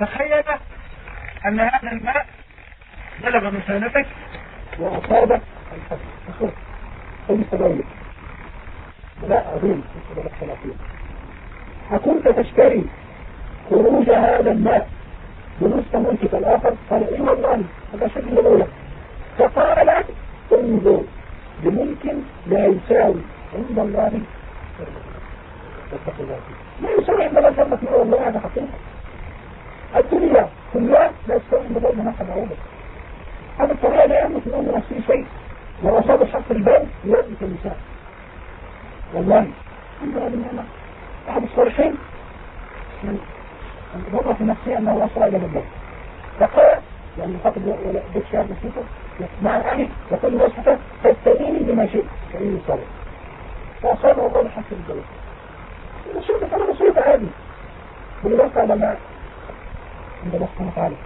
تخيل أن هذا الماء بلغ مسانتك وأصابك الحسن ثم تبين لا الثلاثين أكنت تشتري خروج هذا الماء بنصف ملكك الآخر قال إيه والله هذا شكل الأولى فقال انظر بملك لا يساوي عند الله لا يساوي عند الله جنة نور الله هذا حقيقة الدنيا كلها لا يساوي عند الله ما حد عوضك هذا الطريقة لا يملك من نفسه شيء. لو أصاب حق البال يملك النساء. والله الحمد لله بالنعمة. أحد الصالحين من وضع في نفسه أنه وصل إلى البيت فقال يعني خاطب بيت شهر نسيته مع الآن يقول وصفته تستديني بما شئت كريم الصالح فأصاب الله لحق البيت الشرطة كان بسيطة عادي. بالوقت على ما عند الله سبحانه وتعالى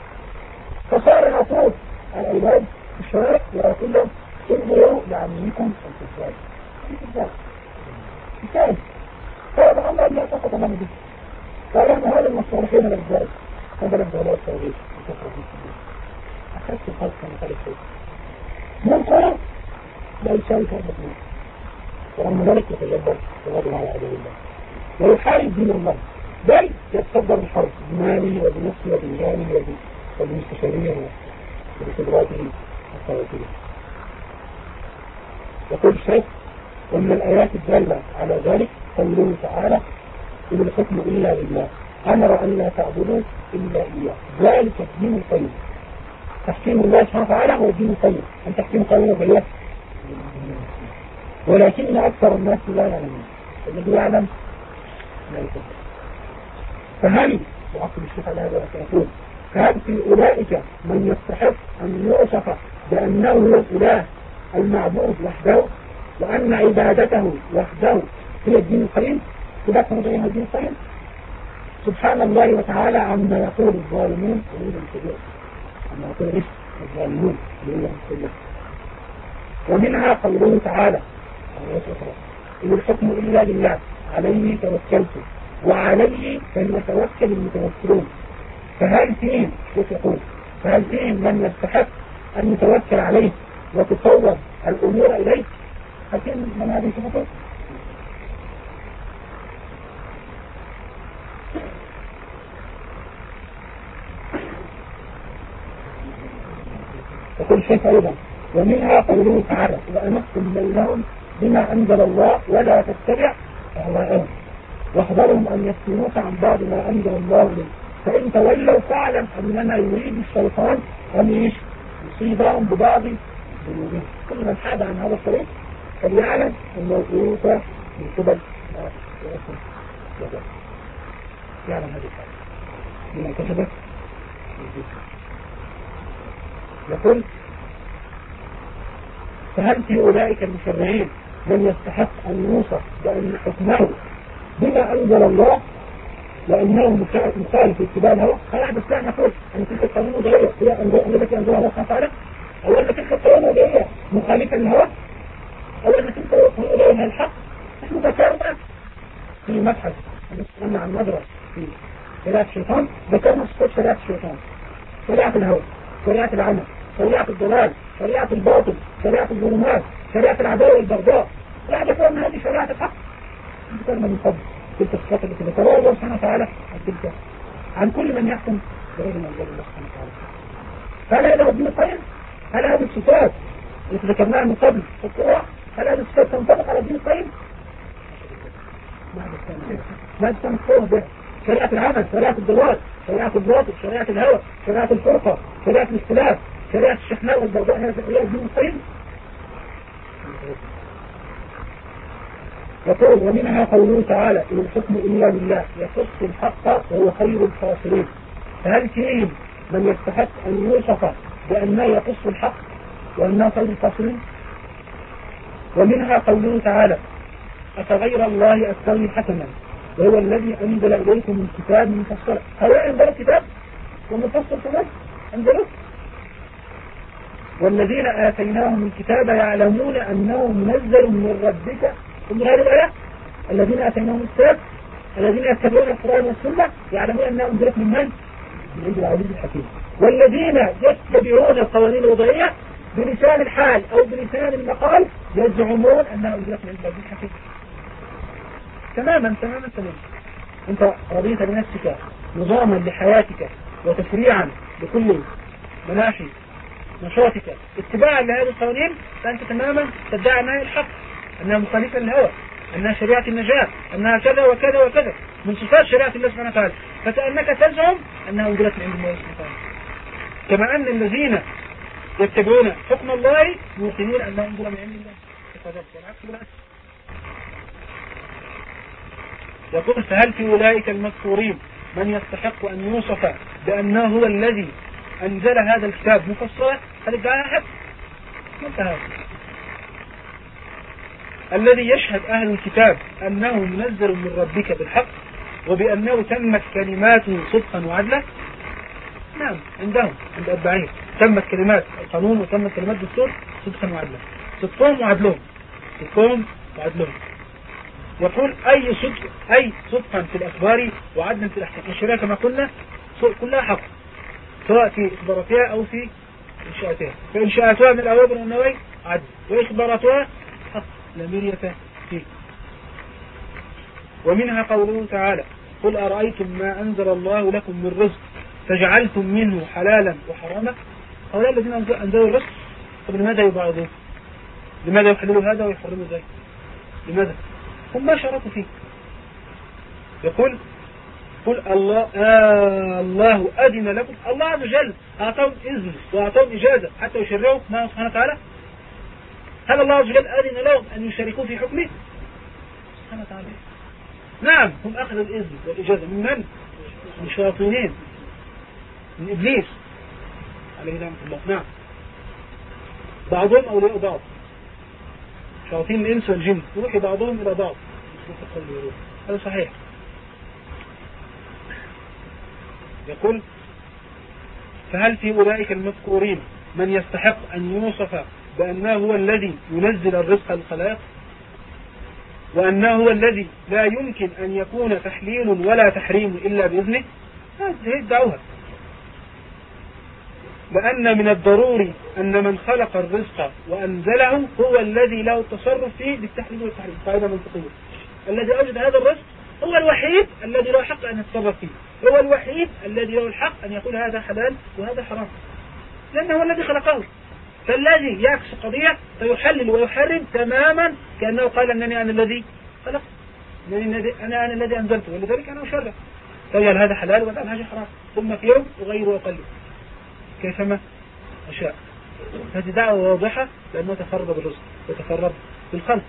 فصار العطوف على العباد في الشوارع ويقول لهم انظروا لعميكم الكفار مثال فهذا الله لا تقطع تماما به قال إن هذا المصالحين الرجال هذا الدولة السعودية أخذت الخلق كان خلق شيء من قال لا يساوي الناس ورغم ذلك يتجبر. وغضب على عدو الله. ويحارب دين الله. بل يتصدر الحرب بمالي وبنفسي وبمالي وبمستشاريه وبخبراته الثلاثية يقول الشيخ ومن الآيات الدالة على ذلك قوله تعالى إن الحكم إلا لله أمر أن لا تعبدوا إلا إياه. ذلك الدين القيم. تحكيم الله سبحانه وتعالى هو الدين القيم. أن تحكيم قانون بالله ولكن أكثر الناس لا يعلمون. الذي يعلم لا يصدق فهل وعقل الشيخ على هذا يقول فهل في أولئك من يستحق أن يوصف بأنه هو الإله المعبود وحده وأن عبادته وحده هي الدين القيم؟ تذكر بين الدين القيم سبحان الله وتعالى عما يقول الظالمون يريد الكبير. عما يقول الظالمون يريد الكبير. ومنها قوله تعالى إن الحكم إلا لله عليه توكلت. وعليه فليتوكل المتوكلون. فهل فيهم كيف يقول فهل فيهم من يستحق أن يتوكل عليه وتفوض الأمور إليه؟ فيهم من هذه الصفات يقول شيخ أيضا ومنها قوله تعالى وأنقم بينهم بما أنزل الله ولا تتبع أهواءهم. واحذرهم أن يفتنوك عن بعض ما أنزل الله لك. فإن تولوا فاعلم أنما يريد الشيطان أن يصيبهم ببعض ذنوبهم. كل من حاد عن هذا الطريق فليعلم أنه يوفى من قبل يعلم هذه الحاجة بما كتبت يقول فهل في أولئك المشرعين من يستحق أن يوصف بأن حكمه بما أنزل الله لأنه مخالف في اتباع الهوى. خلاص بس لا نقول أن تلك القانون وضعية هي التي أنزلها الله سبحانه وتعالى أو أن تلك القانون وضعية مخالفة للهوى أو أن تلك القانون الحق نحن ذكرنا في مبحث نتكلم عن مدرس في شريعة الشيطان. ذكرنا صفات شريعة الشيطان. شريعة الهوى شريعة العمل شريعة الضلال شريعة الباطل شريعة الظلمات شريعة العداوة والبغضاء. لا ذكرنا هذه شريعة الحق. ذكرنا من قبل تلك الصفات التي ذكرها الله سبحانه وتعالى عن تلك عن كل من يحكم بغير ما انزل الله سبحانه وتعالى. فهل هذا الدين القيم؟ هل هذه الصفات التي ذكرناها من قبل في القراءة؟ هل هذه الصفات تنطبق على الدين القيم؟ لا تنطبق به؟ شريعة العمل شريعة الضلال شريعة الباطل شريعة الهوى شريعة الفرقة شريعة الاختلاف شريعة الشحناء والبغضاء. هذا هي الدين القيم؟ يقول ومنها قوله تعالى إن الحكم إلا لله يخص الحق وهو خير الفاصلين فهل فيه من يستحق أن يوصف بأنه يقص الحق وأنه خير الفاصلين ومنها قوله تعالى أفغير الله أستغي حسنا وهو الذي أنزل إليكم من كتاب مفصل هل عندنا كتاب ومفصل كمان؟ عندنا والذين آتيناهم الكتاب يعلمون أنه منزل من ربك من هذه الآية؟ الذين أتيناهم الكتاب الذين يتبعون القرآن والسنة يعلمون أنها أنزلت من من؟ من عند العزيز الحكيم. والذين يتبعون القوانين الوضعية بلسان الحال أو بلسان المقال يزعمون أنها أنزلت من عند العزيز الحكيم. تماما تماما تماما. أنت رضيت بنفسك نظاما لحياتك وتشريعا لكل مناحي نشاطك اتباعا لهذه القوانين فأنت تماما تدعي أنها الحق. أنها مخالفة للهوى أنها شريعة النجاة أنها كذا وكذا وكذا. من صفات شريعة الله سبحانه وتعالى. فكأنك تزعم أنها أنزلت من عند الله سبحانه وتعالى. كما أن الذين يتبعون حكم الله موقنين أنها أنزل من عند الله. والعكس بالعكس يقول فهل في أولئك المذكورين من يستحق أن يوصف بأنه هو الذي أنزل هذا الكتاب مفصلا؟ هل ادعاها أحد؟ ما انتهى. الذي يشهد أهل الكتاب أنه منزل من ربك بالحق وبأنه تمت كلماته صدقا وعدلا؟ نعم عندهم عند أتباعهم تمت كلمات القانون وتمت كلمات الدستور صدقا وعدلا. صدقهم وعدلهم. صدقهم وعدلهم. يقول أي صدق أي صدقا في الأخبار وعدلا في الأحكام. الشريعة كما قلنا كلها حق سواء في إخباراتها أو في إنشاءاتها. فإنشاءاتها من الأوامر والنواهي عدل وإخباراتها حق لا مرية فيه. ومنها قوله تعالى قل أرأيتم ما أنزل الله لكم من رزق فجعلتم منه حلالا وحراما؟ هؤلاء الذين أنزلوا الرزق. طب لماذا يبعضون لماذا يحللوا هذا ويحرموا ذلك؟ لماذا؟ هم ما شرطوا فيه. يقول قل الله آه الله أذن لكم. الله عز وجل أعطاهم إذن وأعطاهم إجازة حتى يشرعوا ما سبحانه وتعالى هل الله عز وجل أذن لهم أن يشاركوا في حكمه؟ سبحانه وتعالى نعم هم أخذوا الإذن والإجازة من من؟ من الشياطينين من إبليس عليه نعمة الله نعم. بعضهم أولياء بعض. شياطين الإنس والجن يروح بعضهم إلى بعض. هذا صحيح. يقول فهل في أولئك المذكورين من يستحق أن يوصف بأنه هو الذي ينزل الرزق للخلائق وأنه هو الذي لا يمكن أن يكون تحليل ولا تحريم إلا بإذنه هذه الدعوة. لأن من الضروري أن من خلق الرزق وأنزله هو الذي له التصرف فيه بالتحليل والتحريم. قاعدة منطقية. الذي أوجد هذا الرزق هو الوحيد الذي له حق أن يتصرف فيه. هو الوحيد الذي له الحق أن يقول هذا حلال وهذا حرام. لأنه هو الذي خلقه. فالذي يعكس قضية فيحلل ويحرم تماما كأنه قال أنني أنا الذي خلق أنني أنا أنا الذي أنزلته ولذلك أنا أشرع فيجعل هذا حلال ويجعل هذا حرام؟ ثم في يوم أغير وأقلب كيفما أشاء. هذه دعوة واضحة لأنه تفرد بالرزق وتفرد بالخلق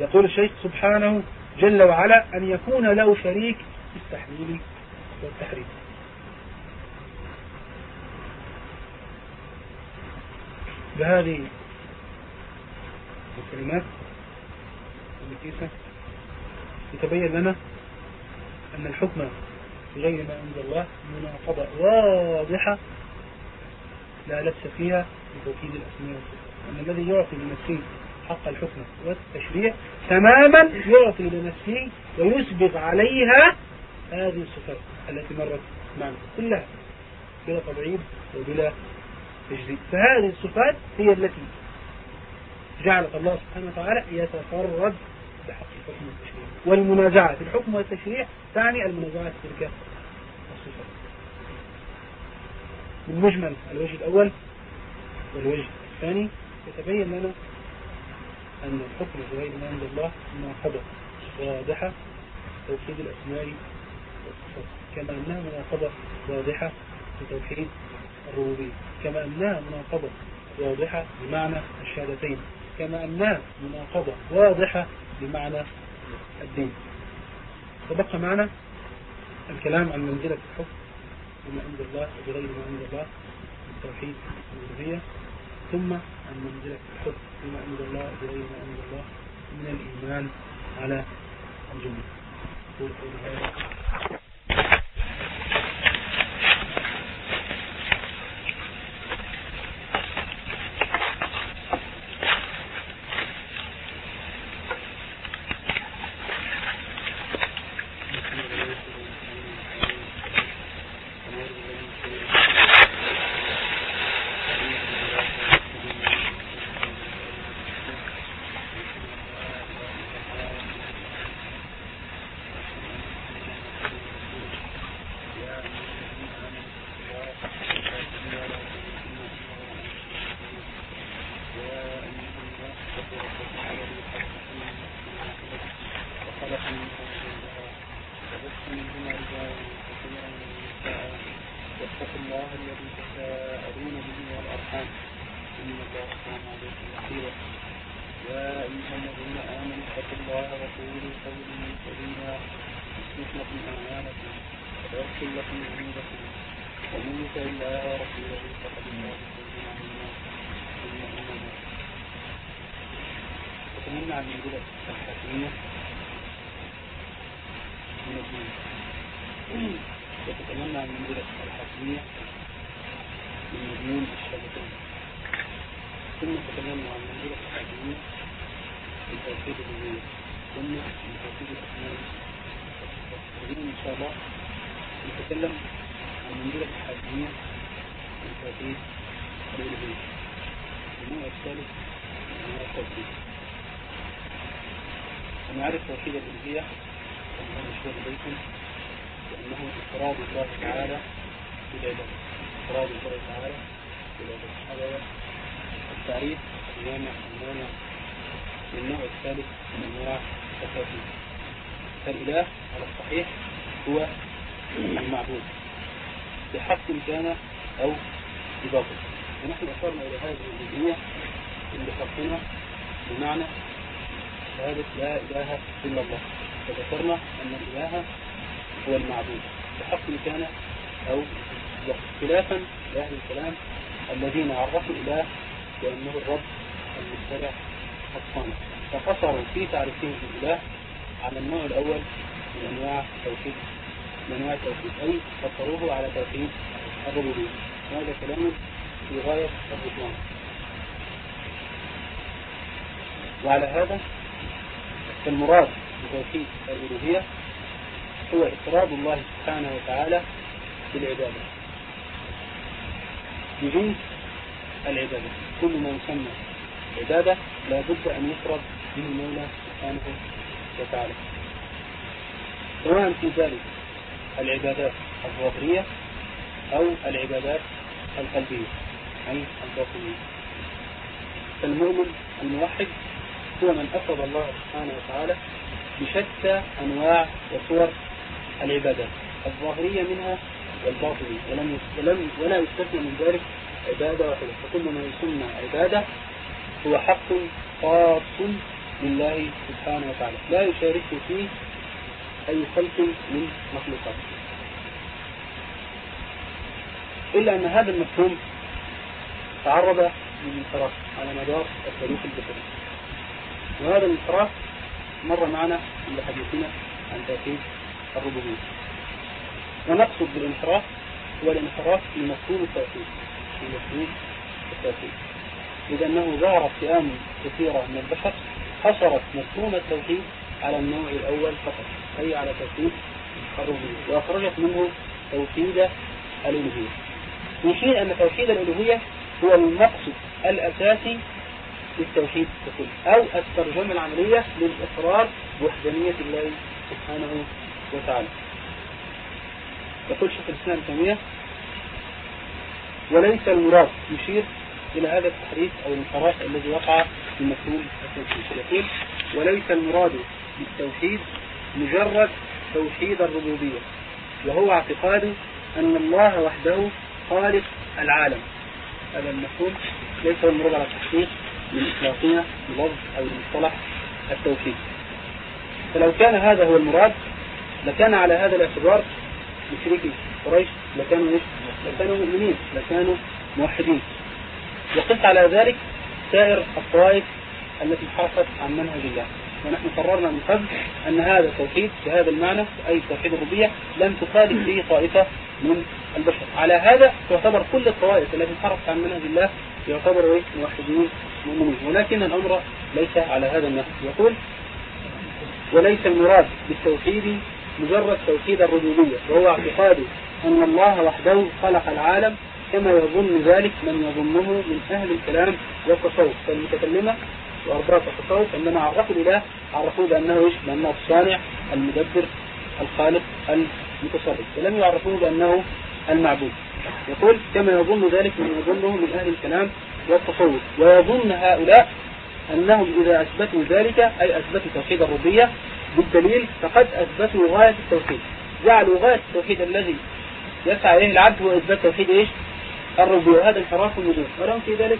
يقول الشيخ سبحانه جل وعلا أن يكون له شريك في التحليل والتحريم. بهذه الكلمات المكيسة يتبين لنا أن الحكم بغير ما أنزل الله مناقضة واضحة لا لبس فيها بتوكيد الأسماء. أن الذي يعطي لنفسه حق الحكم والتشريع تماما يعطي لنفسه ويسبغ عليها هذه الصفات التي مرت معنا كلها بلا تبعيد وبلا تجديد فهذه الصفات هي التي جعلت الله سبحانه وتعالى يتفرد بحق الحكم والتشريع. والمنازعة. في الحكم والتشريع تعني المنازعة في تلك الصفات. من مجمل الوجه الأول والوجه الثاني يتبين لنا أن الحكم بغير ما عند الله مناقضة واضحة توحيد الأسماء والصفات. كما أنها مناقضة واضحة في توحيد الربوبية كما أنها مناقضة واضحة بمعنى الشهادتين. كما أنها مناقضة واضحة بمعنى الدين. تبقى معنا الكلام عن منزلة الحكم بما عند الله وبغير ما عند الله من توحيد الربوبية ثم عن منزلة الحب بما عند الله وبغير ما عند الله من الإيمان على الله النوع الثالث من أنواع التوحيد ونعرف توحيد الألوهية وهو مشهور بيتم لأنه إفراد الله تعالى بالعبادة إفراد الله تعالى بالعبادة هذا التعريف الجامع المانع للنوع الثالث من أنواع التوحيد فالإله على الصحيح هو المعبود بحق كان أو بباطل ونحن أشرنا إلى هذه الجزئية اللي خلقنا بمعنى شهادة لا إله إلا الله. فذكرنا أن الإله هو المعبود. بحق كان أو خلافا لأهل الكلام الذين عرفوا الإله بأنه الرب المخترع الصامت فقصروا في تعريفهم الإله على النوع الأول من أنواع التوحيد. من أنواع التوحيد. أي قصروه على توحيد الربوبية. وهذا كلام في غاية الرضوان وعلى هذا فالمراد بتوحيد الألوهية هو إفراد الله سبحانه وتعالى بالعبادة. بجنس العبادة. كل ما يسمى عبادة لا بد أن يفرد به المولى سبحانه وتعالى. سواء في ذلك العبادات الظاهرية أو العبادات القلبية أي الباطنية. فالمؤمن الموحد هو من أفرد الله سبحانه وتعالى بشتى أنواع وصور العبادات الظاهرية منها والباطنية ولم ولم ولا يستثنى من ذلك عبادة واحدة. فكل ما يسمى عبادة هو حق خاص لله سبحانه وتعالى لا يشارك فيه أي خلق من مخلوقاته إلا أن هذا المفهوم تعرض للانحراف على مدار التاريخ البشري. وهذا الانحراف مر معنا عند حديثنا عن توحيد الربوبية. ونقصد بالانحراف هو الانحراف في مفهوم التوحيد في مفهوم التوحيد إذا أنه ظهرت فئام كثيرة من البشر حصرت مفهوم التوحيد على النوع الأول فقط أي على توحيد الربوبية. وأخرجت منه توحيد الألوهية. حين أن توحيد الألوهية هو المقصد الأساسي للتوحيد ككل أو الترجمة العملية للإقرار بوحدانية الله سبحانه وتعالى. يقول شيخ الإسلام تيمية وليس المراد يشير إلى هذا التحريف أو الانحراف الذي وقع في مفهوم التوحيد يقول وليس المراد بالتوحيد مجرد توحيد الربوبية وهو اعتقاد أن الله وحده خالق العالم. هذا المفهوم ليس المراد على التحقيق من إطلاقنا بلفظ أو المصطلح التوحيد. فلو كان هذا هو المراد لكان على هذا الاعتبار مشركي قريش لكانوا إيش؟ لكانوا مؤمنين لكانوا موحدين. وقس على ذلك سائر الطوائف التي انحرفت عن منهج الله. ونحن قررنا من قبل أن هذا التوحيد بهذا المعنى أي توحيد الربوبية لم تخالف به طائفة من البشر. على هذا تعتبر كل الطوائف التي انحرفت عن منهج الله يعتبروا موحدين مؤمنين. ولكن الأمر ليس على هذا النحو. يقول وليس المراد بالتوحيد مجرد توحيد الربوبية وهو اعتقاد أن الله وحده خلق العالم كما يظن ذلك من يظنه من أهل الكلام والتصوف. فالمتكلمة وأرباب التصوف عندما عرفوا الإله عرفوه بأنه إيش؟ بأنه الصانع المدبر الخالق المتصرف ولم يعرفوه بأنه المعبود. يقول كما يظن ذلك من يظنه من أهل الكلام والتصوف ويظن هؤلاء أنهم إذا أثبتوا ذلك أي أثبتوا توحيد الربوبية بالدليل فقد أثبتوا غاية التوحيد. جعلوا غاية التوحيد الذي يسعى إليه العبد هو إثبات توحيد إيش؟ الربوبية. وهذا انحراف النجوم ولهم في ذلك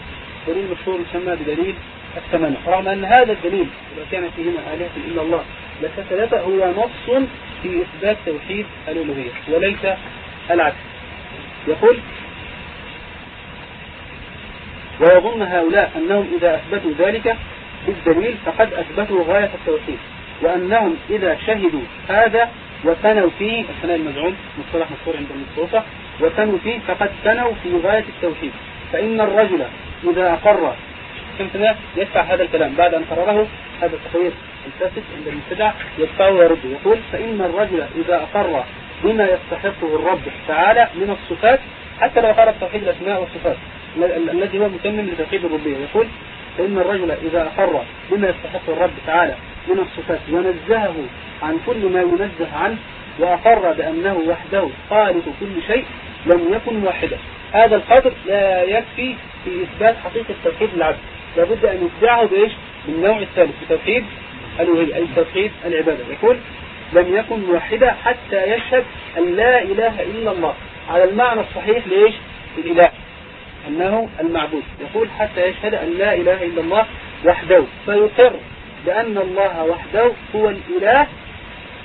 دليل مشهور يسمى بدليل التمنع رغم أن هذا الدليل إذا كان فيهما آلهة إلا الله لفسدت هو نص في إثبات توحيد الألوهية وليس العكس. يقول ويظن هؤلاء أنهم إذا أثبتوا ذلك بالدليل فقد أثبتوا غاية التوحيد وأنهم إذا شهدوا هذا وثنوا فيه الثناء المزعوم مصطلح مشهور عند المصطلح وثنوا فيه فقد ثنوا في غاية التوحيد. فإن الرجل إذا أقر كم يدفع هذا الكلام. بعد أن قرره هذا التقرير الفاسد عند المبتدع يدفعه ويرده يقول فإن الرجل إذا أقر بما يستحقه الرب تعالى من الصفات حتى لو قرأ توحيد الأسماء والصفات الذي هو متمم لتوحيد الربوبية يقول فإن الرجل إذا أقر بما يستحقه الرب تعالى من الصفات ونزهه عن كل ما ينزه عنه وأقر بأنه وحده خالق كل شيء لم يكن واحدا هذا القدر لا يكفي في إثبات حقيقة توحيد العبد. لابد أن يتبعه بإيش؟ بالنوع الثالث بتوحيد الوهي أي توحيد العبادة. يقول لم يكن موحدا حتى يشهد أن لا إله إلا الله. على المعنى الصحيح لإيش؟ الإله. أنه المعبود. يقول حتى يشهد أن لا إله إلا الله وحده. فيقر بأن الله وحده هو الإله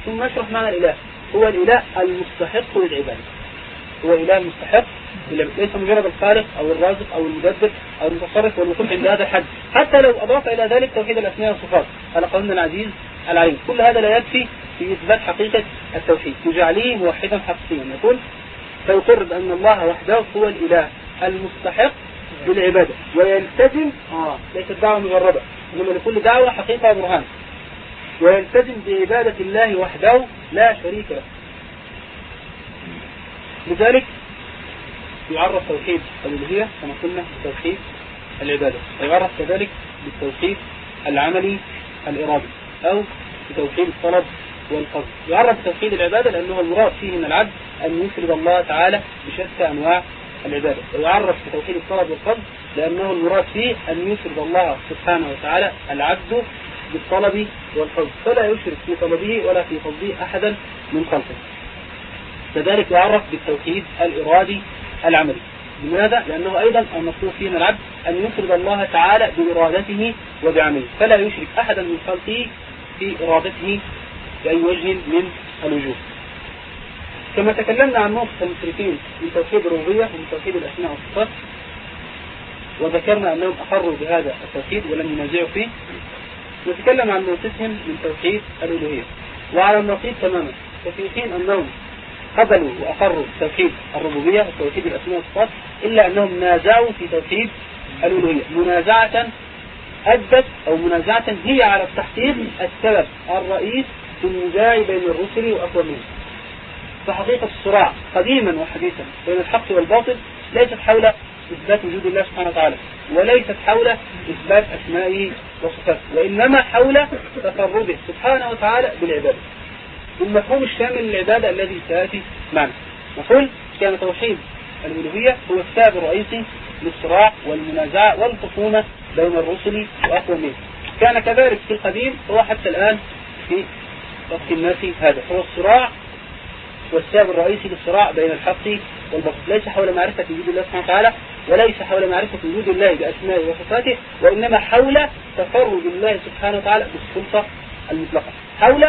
ثم نشرح معنى الإله. هو الإله المستحق للعبادة. هو إله مستحق ليس مجرد الخالق أو الرازق أو المدبر أو المتصرف والوقوف عند هذا الحد. حتى لو أضاف إلى ذلك توحيد الأسماء والصفات. على قولنا العزيز العليم كل هذا لا يكفي في إثبات حقيقة التوحيد. تجعليه موحدا حقيقيا. يقول فيقر بأن الله وحده هو الإله المستحق بالعبادة ويلتزم آه ليست دعوة مجردة. إنما لكل دعوة حقيقة وبرهان. ويلتزم بعبادة الله وحده لا شريك له. لذلك يعرف توحيد الألوهية كما قلنا بتوحيد العبادة ويعرف كذلك بالتوحيد العملي الإرادي أو بتوحيد الطلب والقصد يعرف بتوحيد العبادة لأنه المراد فيه من العبد أن يفرد الله تعالى بشتى أنواع العبادة ويعرف بتوحيد الطلب والقصد لأنه المراد فيه أن يفرد الله سبحانه وتعالى العبد بالطلب والقصد فلا يشرك في طلبه ولا في قصده أحدا من خلقه. كذلك يعرف بالتوحيد الإرادي العملي. لماذا؟ لأنه أيضا المطلوب فيه من العبد أن يفرد الله تعالى بإرادته وبعمله. فلا يشرك أحدا من خلقه في إرادته بأي وجه من الوجوه. كما تكلمنا عن موقف المشركين من توحيد الربوبية ومن توحيد الأسماء والصفات وذكرنا أنهم أقروا بهذا التوحيد ولم ينازعوا فيه نتكلم عن موقفهم من توحيد الألوهية. وعلى النقيض تماما. ففي حين أنهم قبلوا وأقروا توحيد الربوبية وتوحيد الأسماء والصفات إلا أنهم نازعوا في توحيد الألوهية. منازعة أدت أو منازعة هي على التحقيق السبب الرئيس في النزاع بين الرسل وأقوامهم فحقيقة الصراع قديما وحديثا بين الحق والباطل ليست حول إثبات وجود الله سبحانه وتعالى وليست حول إثبات أسمائه وصفاته وإنما حول تفرده سبحانه وتعالى بالعبادة. المفهوم الشامل للعبادة الذي سيأتي معنا. نقول كان توحيد الألوهية هو السبب الرئيسي للصراع والمنازعة والخصومة بين الرسل وأقوامهم كان كذلك في القديم هو حتى الآن في وقت الناس هذا. هو الصراع والسبب الرئيسي للصراع بين الحق والباطل. ليس حول معرفة وجود الله سبحانه وتعالى وليس حول معرفة وجود الله بأسمائه وصفاته وإنما حول تفرد الله سبحانه وتعالى بالسلطة المطلقة. حول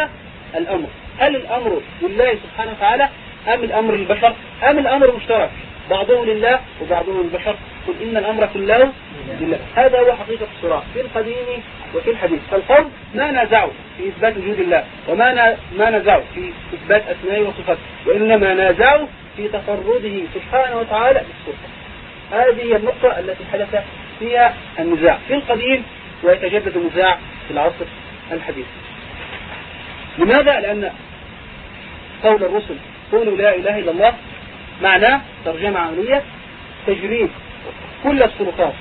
الأمر. هل الأمر لله سبحانه وتعالى أم الأمر للبشر؟ أم الأمر مشترك؟ بعضه لله وبعضه للبشر. قل إن الأمر كله لله. هذا هو حقيقة الصراع في القديم وفي الحديث. فالقوم ما نازعوا في إثبات وجود الله وما ما نازعوا في إثبات أسمائه وصفاته وإنما نازعوا في تفرده سبحانه وتعالى بالسلطة هذه هي النقطة التي حدث فيها النزاع في القديم ويتجدد النزاع في العصر الحديث. لماذا؟ لأن قول الرسل قولوا لا إله إلا الله معناه ترجمة عملية تجريد كل السلطات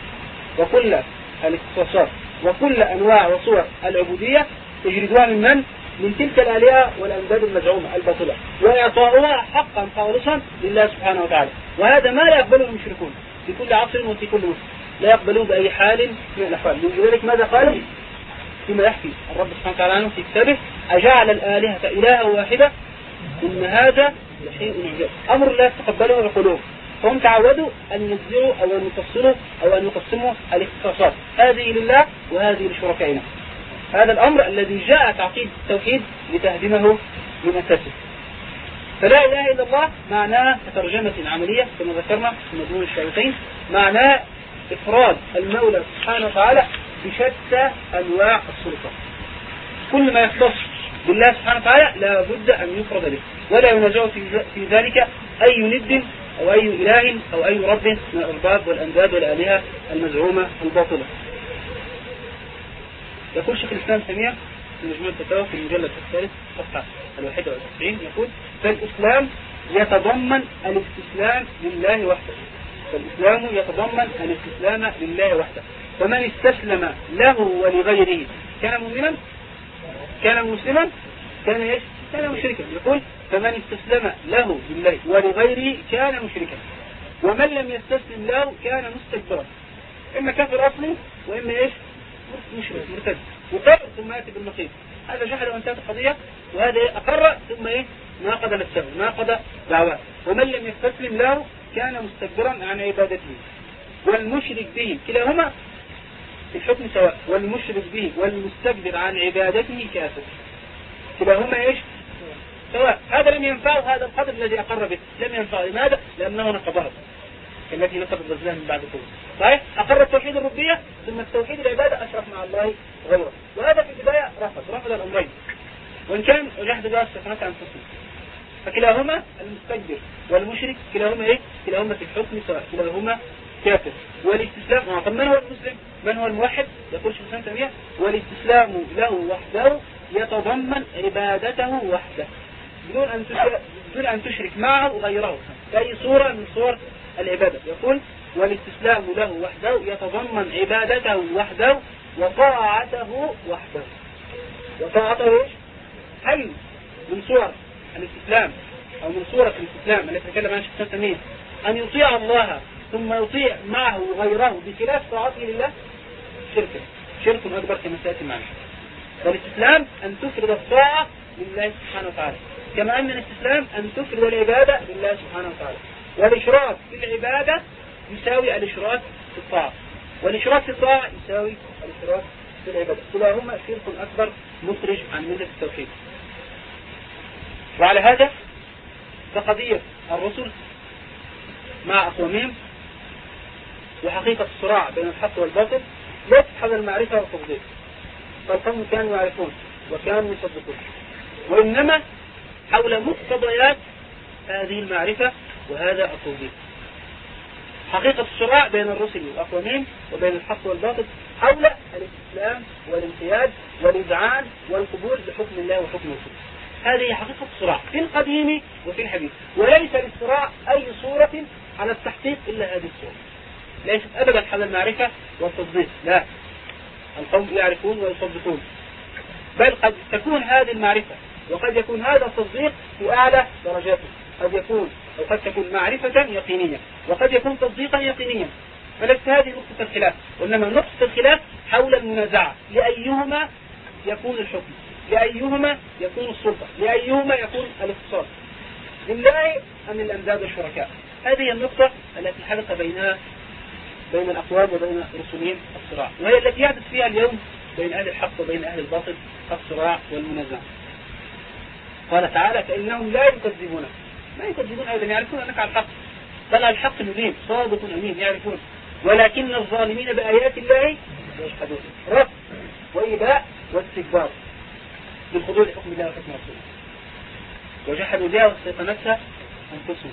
وكل الاختصاصات وكل أنواع وصور العبودية تجردوها من من؟ من تلك الآلهة والأنداد المزعومة الباطلة. وإعطاؤها حقا خالصا لله سبحانه وتعالى. وهذا ما لا يقبله المشركون في كل عصر وفي كل مسلم لا يقبلوه بأي حال من الأحوال. لذلك ماذا قالوا فيما يحكي الرب سبحانه وتعالى عنه في كتابه أجعل الآلهة إلها واحدة إن هذا لشيء عجاب أمر لا تقبله القلوب. فهم تعودوا أن ينزلوا أو أن يفصلوا أو أن يقسموا الاختصاصات. هذه لله وهذه لشركائنا. هذا الأمر الذي جاء تعقيد التوحيد لتهدمه من أساسه. فلا إله إلا الله معناه كترجمة عملية كما ذكرنا في مضمون الشيخين معناه إفراد المولى سبحانه وتعالى بشتى أنواع السلطة. كل ما يختص بالله سبحانه وتعالى لا بد أن يفرد به. ولا ينازع في ذلك أي ند أو أي إله أو أي رب من الأرباب والأنداد والآلهة المزعومة الباطلة. يقول شيخ الإسلام سميع في مجموع الفتاوى في المجلد الثالث صفحة الواحدة والتسعين يقول فالإسلام يتضمن الاستسلام لله وحده. فالإسلام يتضمن الاستسلام لله وحده. فمن استسلم له ولغيره كان مؤمنا؟ كان مسلما؟ كان إيش؟ كان مشركا. يقول فمن استسلم له بالله ولغيره كان مشركا. ومن لم يستسلم له كان مستكبرا. إما كافر أصلي وإما إيش؟ مشرك مرتد. وقر ثم يأتي بالنقيض هذا جحد وانتهت القضية وهذا؟ أقر ثم إيه؟ ناقض نفسه ناقض دعواه. ومن لم يستسلم له كان مستكبرا عن عبادته. والمشرك به كلاهما في الحكم سواء والمشرك به والمستكبر عن عبادته كافر. كلاهما إيش؟ سواء. هذا لم ينفعه هذا القدر الذي أقر به. لم ينفعه لماذا؟ لأنه نقضها التي نقض الغزلان من بعد كله. صحيح؟ أقر التوحيد الربية ثم التوحيد العبادة أشرف مع الله غيره. وهذا في البداية رفض رفض الأمرين. وإن كان جحد بها استثناء عن تسليم فكلاهما المستكبر والمشرك كلاهما إيه؟ كلاهما في الحكم سواء. كلاهما كافر والاستسلام طب من هو المسلم؟ من هو الموحد؟ يقول شيخ الإسلام تيمية والاستسلام له وحده يتضمن عبادته وحده بدون أن تشرك, بدون أن تشرك معه غيره أي صورة من صور العبادة يقول والاستسلام له وحده يتضمن عبادته وحده وطاعته وحده وطاعته إيش؟ هل من صور الاستسلام أو من صورة الاستسلام التي تكلم عنها الشيخ تميم أن يطيع الله ثم يطيع معه غيره بخلاف طاعته لله شرك. شرك أكبر كما سيأتي معنا. والاستسلام أن تفرد الطاعة لله سبحانه وتعالى كما أن الاستسلام أن تفرد العبادة لله سبحانه وتعالى. والإشراك في العبادة يساوي الإشراك في الطاعة. والإشراك في الطاعة يساوي الإشراك في العبادة. كلاهما شرك أكبر مخرج عن ملة التوحيد. وعلى هذا فقضية الرسل مع أقوامهم وحقيقة الصراع بين الحق والباطل ليست حول المعرفة والتفضيل. فالقوم كانوا يعرفون وكانوا يصدقون. وإنما حول مقتضيات هذه المعرفة وهذا التوضيح حقيقة الصراع بين الرسل والأقوامين وبين الحق والباطل حول الاستسلام والانقياد والإذعان والقبول بحكم الله وحكم الرسول هذه حقيقة الصراع في القديم وفي الحديث. وليس للصراع أي صورة على التحقيق إلا هذه الصورة. ليست أبدا حول المعرفة والتصديق لا. القوم يعرفون ويصدقون. بل قد تكون هذه المعرفة وقد يكون هذا التصديق في أعلى درجاته. قد يكون أو قد تكون معرفة يقينية وقد يكون تصديقا يقينيا. فليست هذه نقطة الخلاف وإنما نقطة الخلاف حول المنازعة. لأيهما يكون الحكم؟ لأيهما يكون السلطة؟ لأيهما يكون الاقتصاد؟ لله أم الأمداد الشركاء هذه النقطة التي حدث بينها بين الأقوام وبين رسولين الصراع. وهي التي يحدث فيها اليوم بين أهل الحق وبين أهل الباطل الصراع والمنازعة. قال تعالى فإنهم لا يكذبونك ما يكذبون أيضا يعرفون أنك على الحق. بل على الحق مبين صادق أمين يعرفون. ولكن الظالمين بآيات الله يجحدون رفض وإباء واستكبار بالخضوع لحكم الله وحكم رسوله. وجحدوا بها واستيقنتها أنفسهم.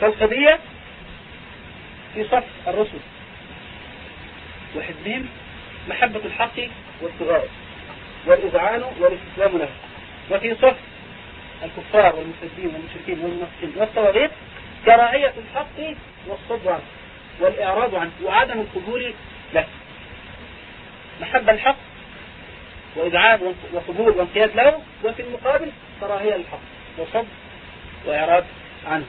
فالقضية في صف الرسل. وحزبهم محبة الحق والصغار والإذعان والاستسلام له. وفي صف الكفار والمسلمين والمشركين والمنافقين والطواغيت كراهية الحق والصد عنه والإعراض عنه وعدم القبول له. محبة الحق وإذعان وقبول وانقياد له وفي المقابل كراهية للحق وصد وإعراض عنه.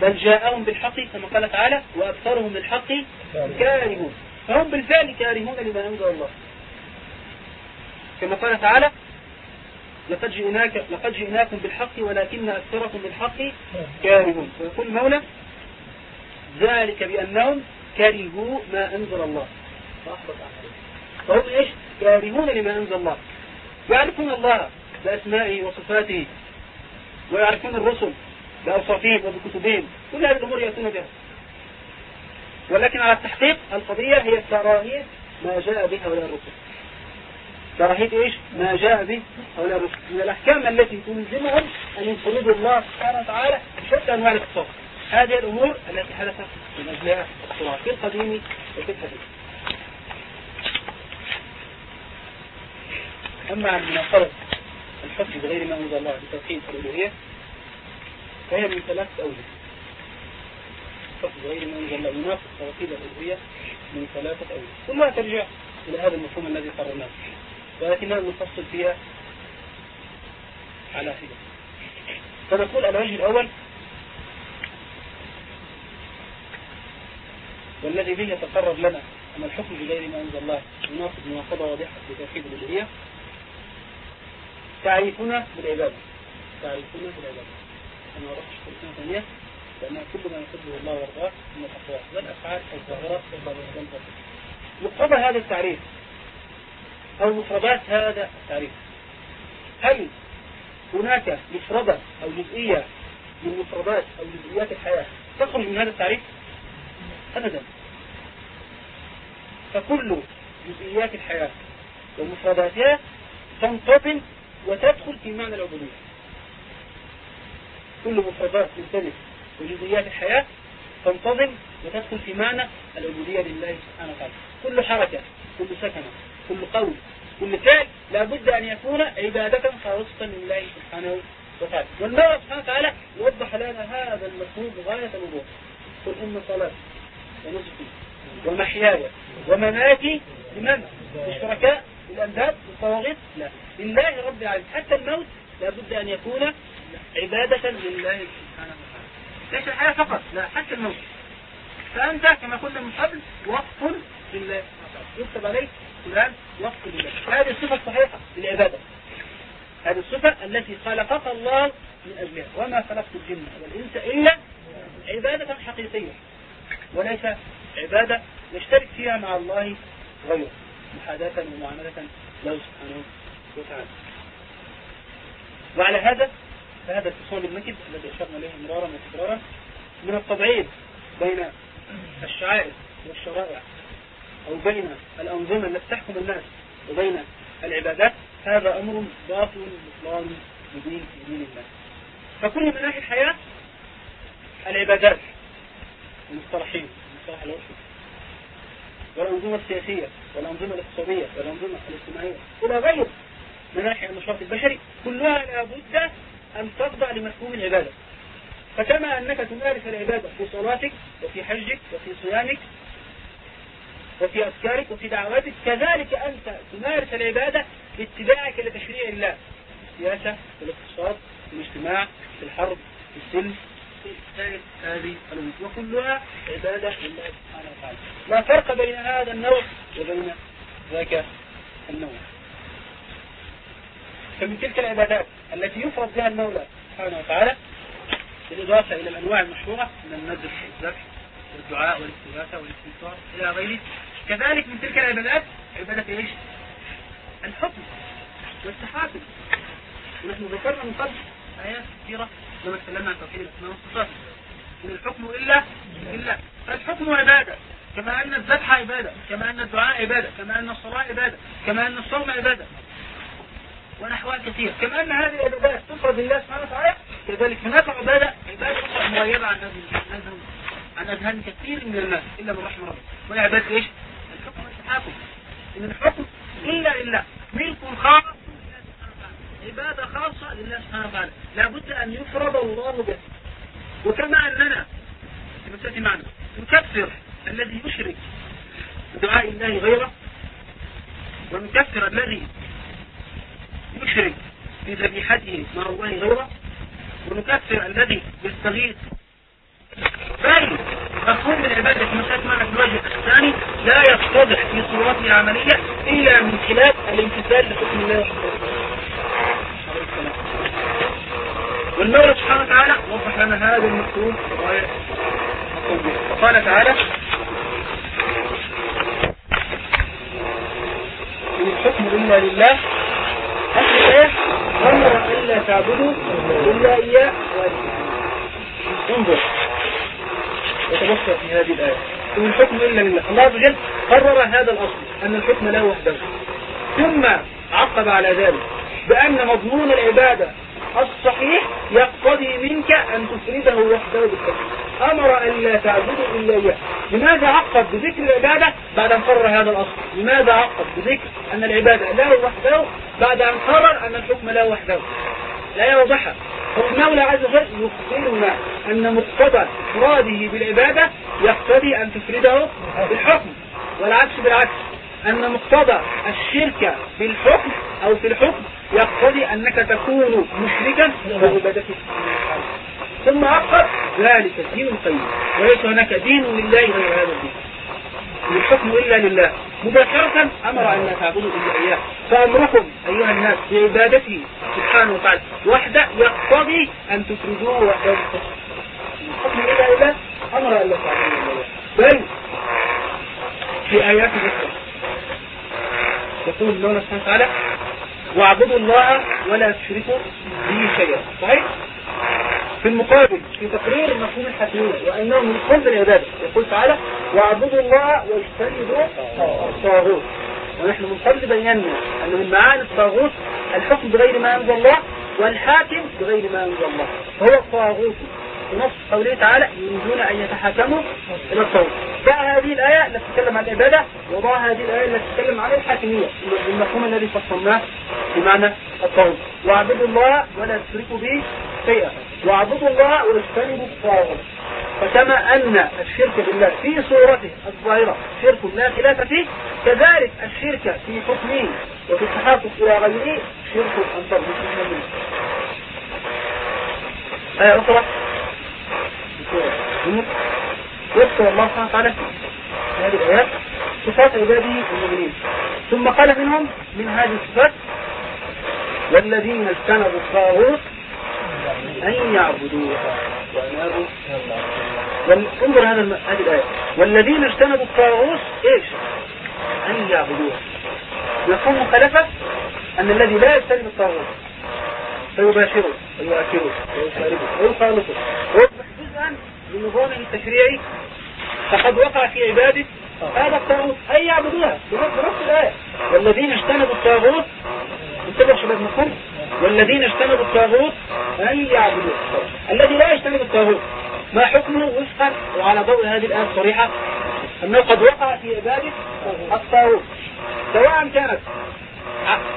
بل جاءهم بالحق كما قال تعالى وأكثرهم بالحق كارهون. فهم بالفعل كارهون لما أنزل الله. كما قال تعالى لقد جئناك لقد جئناكم بالحق ولكن أكثركم بالحق كارهون. ويقول المولى ذلك بأنهم كرهوا ما أنزل الله. فهم إيش؟ كارهون لما أنزل الله. يعرفون الله بأسمائه وصفاته ويعرفون الرسل. بأوصافهم وبكتبهم كل هذه الأمور يأتون بها. ولكن على التحقيق القضية هي كراهية ما جاء به هؤلاء الرسل كراهية إيش؟ ما جاء به هؤلاء الرسل من الأحكام التي تلزمهم أن ينفردوا الله سبحانه وتعالى بشتى أنواع الاختصاص هذه الأمور التي حدثت من أجلها الصراع في القديم وفي الحديث. أما عن مناقضة الحكم بغير ما أنزل الله بتوحيد الألوهية فهي من ثلاثة أوجه. الحكم بغير ما أنزل يناقض توحيد الألوهية من ثلاثة أوجه. كلها ترجع إلى هذا المفهوم الذي قررناه. ولكننا نفصل فيها على حدة فنقول الوجه الأول والذي به يتقرب لنا أن الحكم بغير ما أنزل الله يناقض مناقضة واضحة في توحيد الألوهية تعريفنا بالعبادة. تعريفنا بالعبادة. أنا أروحش كل ثانية لأن كل ما يحبه الله ويرضاه من الأقوال والأفعال الظاهرة والباطنة مقتضى هذا التعريف أو مفردات هذا التعريف. هل هناك مفردة أو جزئية من مفردات أو جزئيات الحياة تخرج من هذا التعريف؟ أبدا. فكل جزئيات الحياة ومفرداتها تنتظم وتدخل في معنى العبودية. كل مفردات تنتظم وجزئيات الحياة تنتظم وتدخل في معنى العبودية لله سبحانه وتعالى. كل حركة كل سكنة كل قول كل فعل لابد أن يكون عبادة خالصة لله سبحانه وتعالى. والله سبحانه وتعالى يوضح لنا هذا المفهوم بغاية الوضوح. قل إن صلاتي ونسكي ومحياي ومماتي لمن؟ للشركاء للأنداد للطواغيت؟ لا. لله رب العالمين. حتى الموت لابد أن يكون عبادة لله سبحانه وتعالى. ليس الحياة فقط لا حتى الموت. فأنت كما قلنا من قبل وقف لله يكتب عليك فلان وقف لله. هذه الصفة الصحيحة للعبادة. هذه الصفة التي خلقك الله من أجلها. وما خلقت الجن والإنس إلا عبادة حقيقية. وليس عبادة يشترك فيها مع الله غيره. محاداة ومعاملة له سبحانه وتعالى. وعلى هذا فهذا اتصال النكد الذي أشرنا إليه مرارا وتكرارا من التبعيض بين الشعائر والشرائع أو بين الأنظمة التي تحكم الناس وبين العبادات هذا أمر باطل بطلان بدين دين الله. فكل مناحي الحياة العبادات المصطلحين المصطلح الوصف والأنظمة السياسية والأنظمة الاقتصادية والأنظمة الاجتماعية. إلى غير مناحي النشاط البشري كلها لابد أن تخضع لمفهوم العبادة. فكما أنك تمارس العبادة في صلاتك وفي حجك وفي صيامك وفي أذكارك وفي دعواتك كذلك أنت تمارس العبادة باتباعك لتشريع الله. في السياسة في الاقتصاد في الاجتماع في الحرب في السلم. في هذه الأمور وكلها عبادة لله سبحانه وتعالى. لا فرق بين هذا النوع وبين ذاك النوع. فمن تلك العبادات التي يفرض بها المولى سبحانه وتعالى بالإضافة إلى الأنواع المشهورة من النذر والذبح والدعاء والاستغاثة والاستنصار إلى غيره. كذلك من تلك العبادات عبادة إيش؟ الحكم والتحاكم ونحن ذكرنا من قبل آيات كثيرة لما تكلمنا عن توحيد الأسماء والصفات. إن الحكم إلا إلا فالحكم عبادة. كما أن الذبح عبادة. كما أن الدعاء عبادة. كما أن الصلاة عبادة. كما أن الصوم عبادة. ونحوها كثير. كما أن هذه العبادات تفرض لله سبحانه وتعالى كذلك هناك عبادة عبادة أخرى مغيبة عن هذه عن أذهان كثير من الناس إلا من رحم ربه وهي عبادة إيش؟ الحكم والتحاكم. إن الحكم إلا إلا ملك خاص عبادة خاصة لله سبحانه وتعالى. لابد أن يفرض الله به. وكما أننا في معنا نكفر الذي يشرك بدعاء الله غيره ونكفر الذي يشرك في ذبيحته مع الله غيره ونكفر الذي يستغيث بل مفهوم العبادة في مسألة معنى في الوجه الثاني لا يتضح في صورته العملية إلا من خلال الامتثال لحكم الله والمولى سبحانه وتعالى وضح لنا هذا غاية فقال تعالى الحكم إلا لله إيه أمر إلا تعبدوا إلا إياه انظر. وتبصر في هذه الآية. إن الحكم إلا لله. الله عز وجل قرر هذا الأصل أن الحكم له وحده. ثم عقب على ذلك بأن مضمون العبادة الصحيح يقتضي منك أن تفرده وحده بالحكم أمر أن لا تعبدوا إلا إياه. لماذا عقب بذكر العبادة بعد أن قرر هذا الأصل؟ لماذا عقب بذكر أن العبادة له وحده بعد أن قرر أن الحكم له وحده؟ لا يوضحها فالمولى عز وجل يخبرنا أن مقتضى إفراده بالعبادة يقتضي أن تفرده بالحكم والعكس بالعكس. أن مقتضى الشرك في الحكم أو في الحكم يقتضي أنك تكون مشركا بعبادته ثم أقر ذلك. الدين القيم وليس هناك دين لله غير هذا الدين. الحكم إلا لله. مباشرة أمر أن لا تعبدوا إلا إياه. فأمركم أيها الناس بعبادته سبحانه وتعالى وحده يقتضي أن تفردوه وحده. الحكم إلا لله أمر أن لا تعبدوا إلا إياه. بل في آيات أخرى. يقول الله سبحانه وتعالى واعبدوا الله ولا تشركوا به شيئا. صحيح؟ في المقابل في تقرير مفهوم الحتمية وأنه من قلب العبادة يقول تعالى واعبدوا الله واجتنبوا الطاغوت. ونحن من قبل بينا أن من معاني الطاغوت الحكم بغير ما أنزل الله والحاكم بغير ما أنزل الله. فهو الطاغوت. نص قوله تعالى يريدون أن يتحاكموا إلى الطاغوت جاء هذه الآية التي تتكلم عن العبادة وضع هذه الآية التي تتكلم عن الحاكمية المفهوم الذي فصلناه بمعنى الطاغوت واعبدوا الله ولا تشركوا به شيئا. واعبدوا الله واجتنبوا الطاغوت. فكما أن الشرك بالله في صورته الظاهرة شرك لا خلاف فيه كذلك الشرك في حكمه وفي التحاكم إلى غيره شرك أنصر آية أخرى. يذكر الله سبحانه وتعالى في هذه الآيات صفات عباده المؤمنين ثم قال منهم من هذه الصفات والذين اجتنبوا الطاغوت أن يعبدوها. وأنابوا انظر هذا هذه الآية. والذين اجتنبوا الطاغوت إيش؟ أن يعبدوها. يكون مخالفة أن الذي لا يجتنب الطاغوت فيباشره ويؤكله ويشاربه ويخالطه ويصبح جزءا من نظامه التشريعي فقد وقع في عبادة هذا الطاغوت. أن يعبدوها بنفس الآية. والذين اجتنبوا الطاغوت انتبهوا شباب مفهوم. والذين اجتنبوا الطاغوت أن يعبدوه الذي لا يجتنب الطاغوت ما حكمه وفقا وعلى ضوء هذه الآية الصريحة؟ أنه قد وقع في عبادة الطاغوت. سواء كانت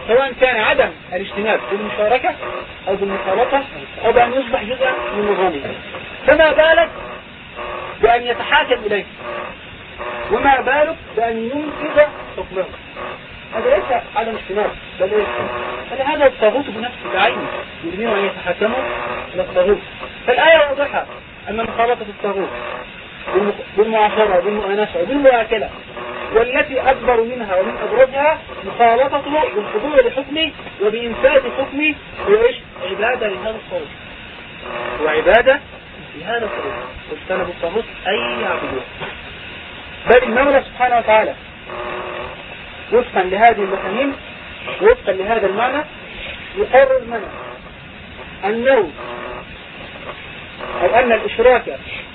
سواء كان عدم الاجتناب بالمشاركة أو بالمخالطة أو بأن يصبح جزءا من نظامه فما بالك بأن يتحاكم إليه؟ وما بالك بأن ينفذ حكمه؟ هذا ليس عدم اجتناب بل فلهذا الطاغوت بنفسه بعينه يريدون أن يتحكموا إلى الطاغوت. فالآية واضحة أن مخالطة الطاغوت بالمعاشرة وبالمؤانسة وبالمواكلة والتي أكبر منها ومن أبرزها مخالطته بالخضوع لحكمه وبإنفاذ حكمه وإيش؟ عبادة لهذا الصوت وعبادة لهذا الصوت واجتنبوا الطاغوت أي يعبدوه بل المولى سبحانه وتعالى وفقا لهذه المفاهيم وفقا لهذا المعنى يقرر لنا أنه أو أن الإشراك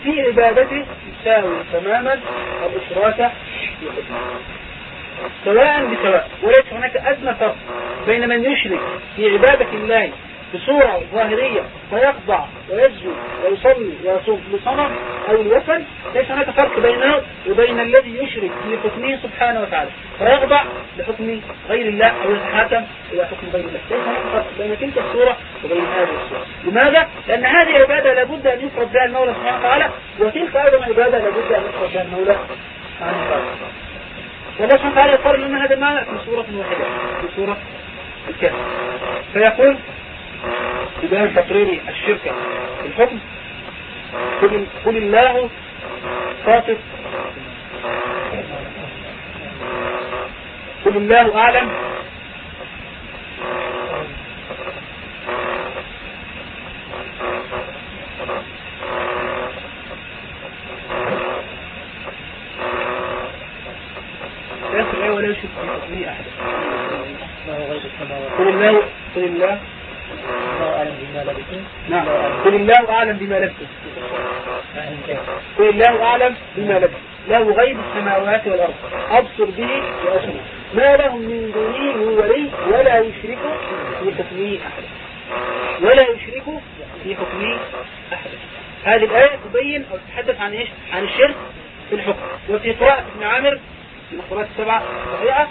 في عبادته يساوي تماما الإشراك في حكمه سواء بسواء وليس هناك أدنى فرق بين من يشرك في عبادة الله بصورة ظاهرية فيخضع ويسجد ويصلي ويصوم لصنم أو الوثن ليس هناك فرق بينه وبين الذي يشرك في حكمه سبحانه وتعالى. فيخضع لحكم غير الله أو يتحاكم إلى حكم غير الله. ليس هناك فرق بين تلك الصورة وبين هذه الصورة. لماذا؟ لأن هذه عبادة لابد أن يفرض بها المولى سبحانه وتعالى وتلك أيضا عبادة لابد أن يفرض بها المولى سبحانه وتعالى. والله سبحانه وتعالى يقرر لنا هذا المعنى في سورة واحدة في سورة الكهف. فيقول بيان تقرير الشركة في الحكم قل, قل الله ساقط قل الله أعلم. لا ولا يشرك به أحد. قل الله قل الله أعلم بما لبثوا نعم. قل الله أعلم بما لبثوا قل الله أعلم بما لبثوا له غيب السماوات والأرض. أبصر به وأسمع ما لهم من دونه من ولي ولا يشرك في حكمه أحدا ولا يشرك في حكمه أحدا هذه الآية تبين أو تتحدث عن إيش؟ عن الشرك في الحكم. وفي قراءة ابن عامر في القراءة السبعة الصحيحة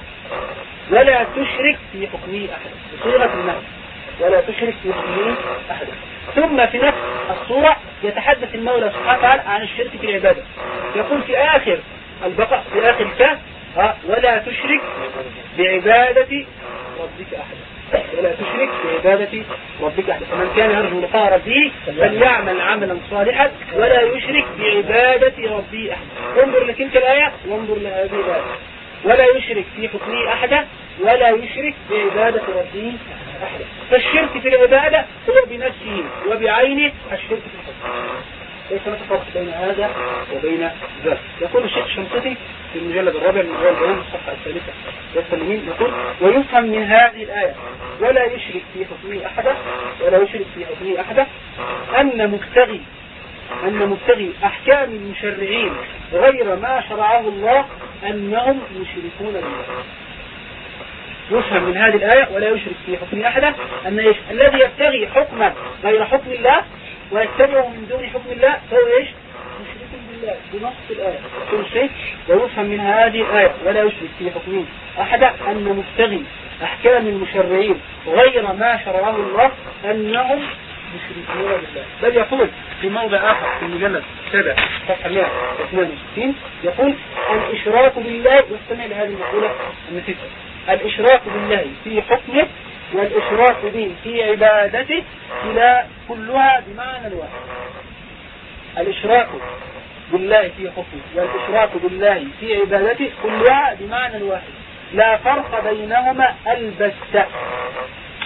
ولا تشرك في حكمه أحدا بصيغة النهي. ولا تشرك حكمه أحدا. ثم في نفس الصورة يتحدث المولى سبحانه وتعالى عن الشرك في العبادة. يقول في آخر البقاء في آخر الكهف ولا تشرك بعبادة ربك أحدا. ولا تشرك بعبادة ربك أحدا. فمن كان يرجو لقاء ربه فليعمل عملا صالحا ولا يشرك بعبادة ربه أحدا. انظر لتلك الآية وانظر لهذه الآية. ولا يشرك في حكمه أحدا ولا يشرك بعبادة ربه أحدا. فالشرك في العبادة هو بنفسه وبعينه الشرك في الحكم. ليس هناك فرق بين هذا وبين ذلك يقول الشيخ الشمسطي في المجلد الرابع من مجال البيان الصفحة الثالثة والثمانين يقول ويفهم من هذه الآية ولا يشرك في حكمه أحدا ولا يشرك في حكمه أحدا أن مبتغي أن مبتغي أحكام المشرعين غير ما شرعه الله أنهم يشركون بالله. يفهم من هذه الآية ولا يشرك في حكم أحدا أن إيش؟ الذي يبتغي حكما غير حكم الله ويتبعه من دون حكم الله فهو إيش؟ مشرك بالله. بنص الآية. كل شيء ويفهم من هذه الآية ولا يشرك في حكمه أحدا أن مبتغي أحكام المشرعين غير ما شرعه الله أنهم يشركون بالله. بل يقول في موضع آخر في المجلد السابع صفحة 162 يقول الإشراك بالله واستمع لهذه المقولة النتيجة. الإشراك بالله في حكمه والإشراك به في عبادته كلا كلها بمعنى واحد. الإشراك بالله في حكمه والإشراك بالله في عبادته كلها بمعنى واحد. لا فرق بينهما البتة.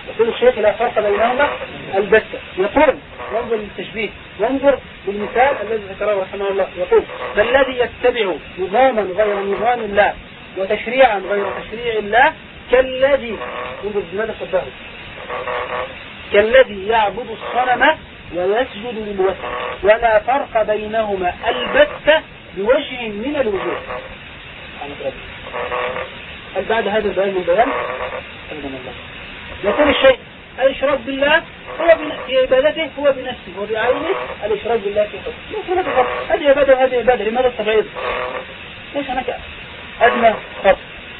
يقول الشيخ لا فرق بينهما البتة يقول وانظر للتشبيه وانظر للمثال الذي ذكره رحمه الله. يقول فالذي يتبع نظاما غير نظام الله وتشريعا غير تشريع الله كالذي انظر لماذا شبهه كالذي يعبد الصنم ويسجد للوثن ولا فرق بينهما البتة بوجه من الوجوه. هل بعد هذا البيان من بيان؟ الله يقول الشيء الإشراك بالله هو في عبادته هو بنفسه وبعينه الإشراك بالله في حكمه. ليس هناك فرق. هذه عبادة وهذه عبادة. لماذا التبعيض؟ ليس هناك أدنى فرق.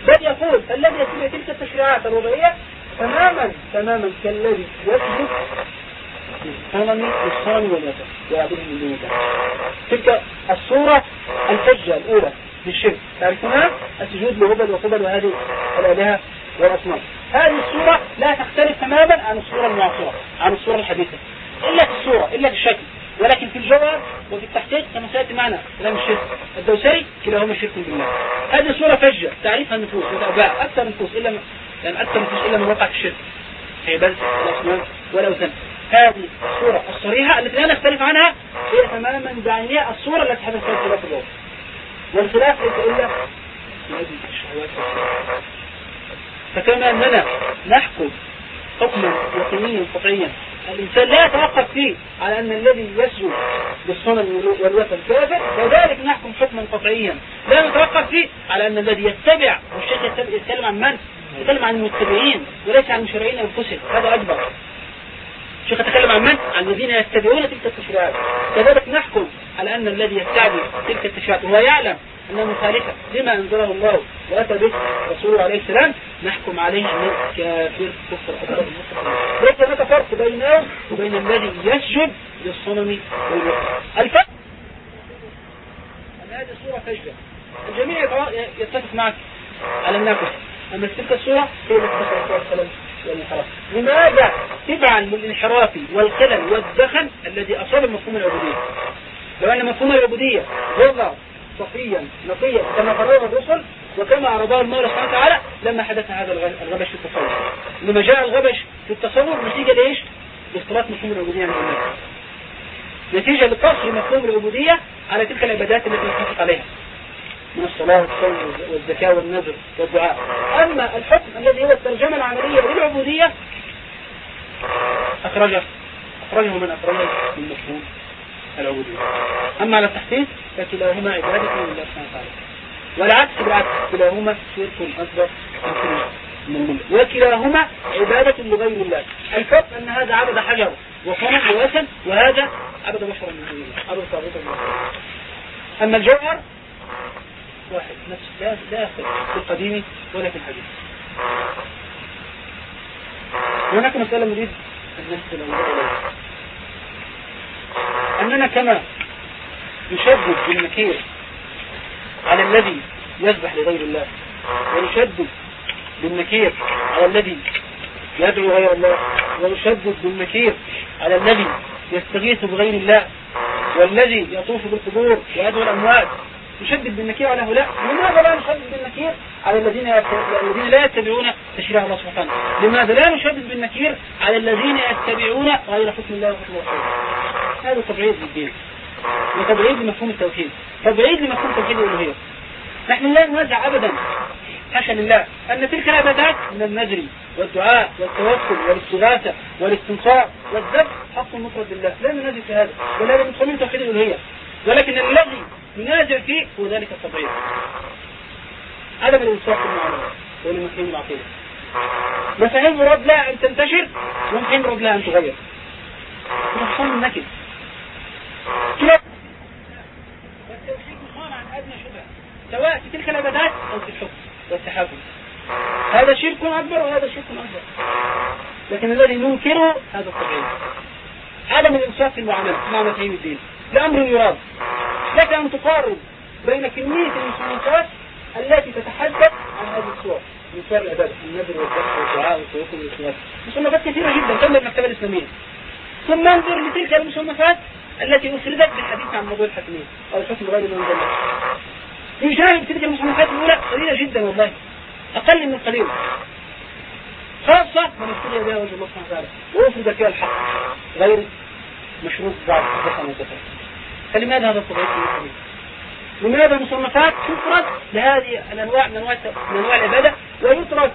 بل يقول الذي يتبع تلك التشريعات الوضعية تماما تماما كالذي يسجد للصنم للصنم والوثن ويعبده من دون الله تلك الصورة الفجة الأولى للشرك. تعرفونها؟ السجود لهبل وقبل وهذه الآلهة والأصنام. هذه الصورة لا تختلف تماما عن الصورة المعاصرة عن الصورة الحديثة. إلا في الصورة إلا في الشكل. ولكن في الجوهر وفي التحقيق كما سيأتي معنا كلام الشرك الدوسري كلاهما شرك بالله. هذه صورة فجة تعرفها النفوس وتأباع أكثر نفوس إلا يعني أكثر نفوس إلا من وقع الشرك. في عبادة الأصنام والأوثان هذه الصورة الصريحة التي لا نختلف عنها هي تماما بعينها الصورة التي حدث فيها الخلاف الأول. والخلاف ليس إلا في الشهوات. فكما أننا نحكم حكما يقينيا قطعيا الإنسان لا يتوقف فيه على أن الذي يسجد للصنم والوثن كافر كذلك نحكم حكما قطعيا. لا نتوقف فيه على أن الذي يتبع والشيخ يتكلم عن من؟ يتكلم عن المتبعين وليس عن المشرعين أنفسهم. هذا أكبر. الشيخ يتكلم عن من؟ عن الذين يتبعون تلك التشريعات. كذلك نحكم على أن الذي يتبع تلك التشريعات وهو يعلم أنها مخالفة لما أنزله الله وأتى به رسوله عليه السلام نحكم عليه أنه كافر كفر أكبر ليس هناك فرق بينه وبين الذي يسجد للصنم والوحي الفرق أن هذه الصورة فجرة الجميع يتفق معك. على كفر أما تلك الصورة هي التي تفعل السلام والانحراف. لماذا؟ تبعا للانحراف والخلل والدخل الذي أصاب مفهوم العبودية. لو أن مفهوم العبودية ظل صفيا نقيا. كما قرره الرسل وكما عرضه المولى سبحانه وتعالى لما حدث هذا الغبش في التصور. لما جاء الغبش في التصور نتيجة لإيش؟ لاختلاط مفهوم العبودية من الناس. نتيجة لقصر مفهوم العبودية على تلك العبادات التي نتفق عليها. من الصلاة والصوم والزكاة والنذر والدعاء. أما الحكم الذي هو الترجمة العملية للعبودية أخرجه. أخرجه من أخرجه من مفهوم. العبودية أما على التحقيق فكلاهما عبادة لله سبحانه وتعالى. والعكس بالعكس كلاهما شرك أكبر من وكلاهما عبادة لغير الله. الفرق أن هذا عبد حجر وصنم ووثن وهذا عبد بشرا من دون الله. عبد طاغوتا من أما الجوهر واحد. نفس لا لا في القديم ولا في الحديث. هناك مسألة نريد أن نسأل أننا كما نشدد بالنكير على الذي يذبح لغير الله ونشدد بالنكير على الذي يدعو غير الله ونشدد بالنكير على الذي يستغيث بغير الله والذي يطوف بالقبور ويدعو الأموات نشدد بالنكير على هؤلاء. لماذا لا نشدد بالنكير على الذين الذين لا يتبعون تشريع الله سبحانه لماذا لا نشدد بالنكير على الذين يتبعون غير حكم الله وحكم رسوله هذا تبعيد للدين. وتبعيد لمفهوم التوحيد. تبعيد لمفهوم توحيد الالوهية. نحن لا ننازع ابدا. حاشا لله. أن تلك العبادات من النذر والدعاء والتوكل والاستغاثة والاستنصار والذبح حق مفرد لله. لا ننازع في هذا. ولا من توحيد الالوهية. ولكن الذي ننازع فيه هو ذلك التبعيد عدم الانصاف في المعاملات ولمفهوم العقيده مفاهيم مراد لها أن تنتشر ومفاهيم مراد لها أن تغير. وتحصل النكد عن ادنى شبهه سواء في تلك العبادات أو في الحكم والتحاكم. هذا شرك أكبر وهذا شرك أكبر. لكن الذي ننكره هذا التبعيد عدم الانصاف في المعاملة مع مفاهيم الدين. لامر يراد. لك أن تقارن بين كمية المصنفات التي تتحدث عن هذه الصور. من صور العبادة النذر والذبح والدعاء والتوكل والاستغاثة مصنفات كثيرة جدا. تم المكتبة الإسلامية. ثم انظر لتلك المصنفات التي أفردت بالحديث عن موضوع الحكمية أو الحكم غير من الله يشاهد تلك المصنفات الأولى قليلة جدا والله. أقل من قليل. خاصة من ابتلي بها وجه الله سبحانه وتعالى. وأفرد فيها الحق. غير مشروط بعض دخل وكفر فلماذا هذا في الحديث؟ لماذا المصنفات تفرد لهذه الأنواع من أنواع من أنواع العبادة ويترك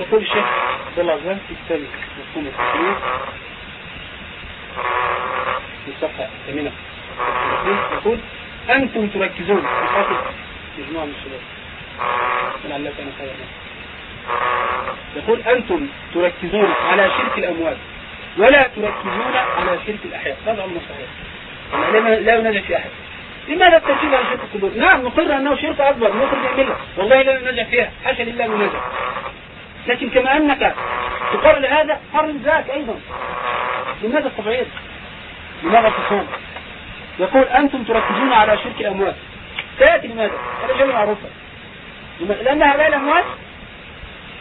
يقول الشيخ عبد الله عزام في كتاب مفهوم التسليم في الصفحة الثامنة يقول أنتم تركزون يخاطب مجموعة من الشباب. علّة أنا خير. يقول أنتم تركزون على شرك الأموات ولا تركزون على شرك الأحياء. هذا أمر صحيح. يعني لا ينجح في أحد. لماذا التركيز على شرك القبور؟ نعم نقر أنه شرك أكبر نخرج الملة. والله لا ننجح فيها. حاشا لله ننجح لكن كما أنك تقر لهذا قرن ذاك أيضا. لماذا التبعيد؟ لماذا التصوم؟ يقول أنتم تركزون على شرك الأموات. سيأتي لماذا؟ هذا شيء معروفة. لأن هؤلاء الأموات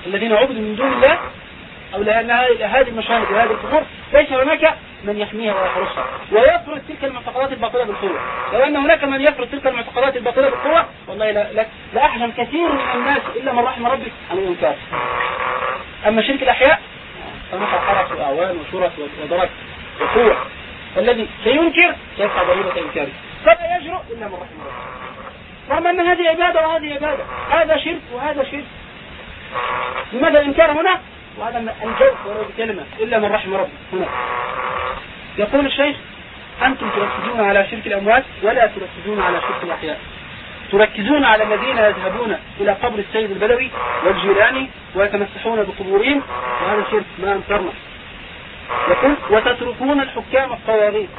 الذين عبدوا من دون الله أو لأن هذه المشاهد وهذه القبور ليس هناك من يحميها ويحرسها ويفرض تلك المعتقدات الباطلة بالقوة. لو أن هناك من يفرض تلك المعتقدات الباطلة بالقوة والله لا, أحزن كثير من الناس إلا من رحم ربي عن الإنكار. أما شرك الأحياء فنقع حرس وأعوان وشرف ودرك وقوة. الذي سينكر سيدفع ضريبة إنكاره. فلا يجرؤ إلا من رحم ربي رغم أن هذه عبادة وهذه عبادة هذا شرك وهذا شرك. لماذا الإنكار هنا وهذا الجوف ولو بكلمة إلا من رحم ربي هنا يقول الشيخ أنتم تركزون على شرك الأموات ولا تركزون على شرك الأحياء. تركزون على الذين يذهبون إلى قبر السيد البدوي والجيلاني ويتمسحون بقبورهم وهذا شرك ما أنكرنا يقول وتتركون الحكام الطواغيت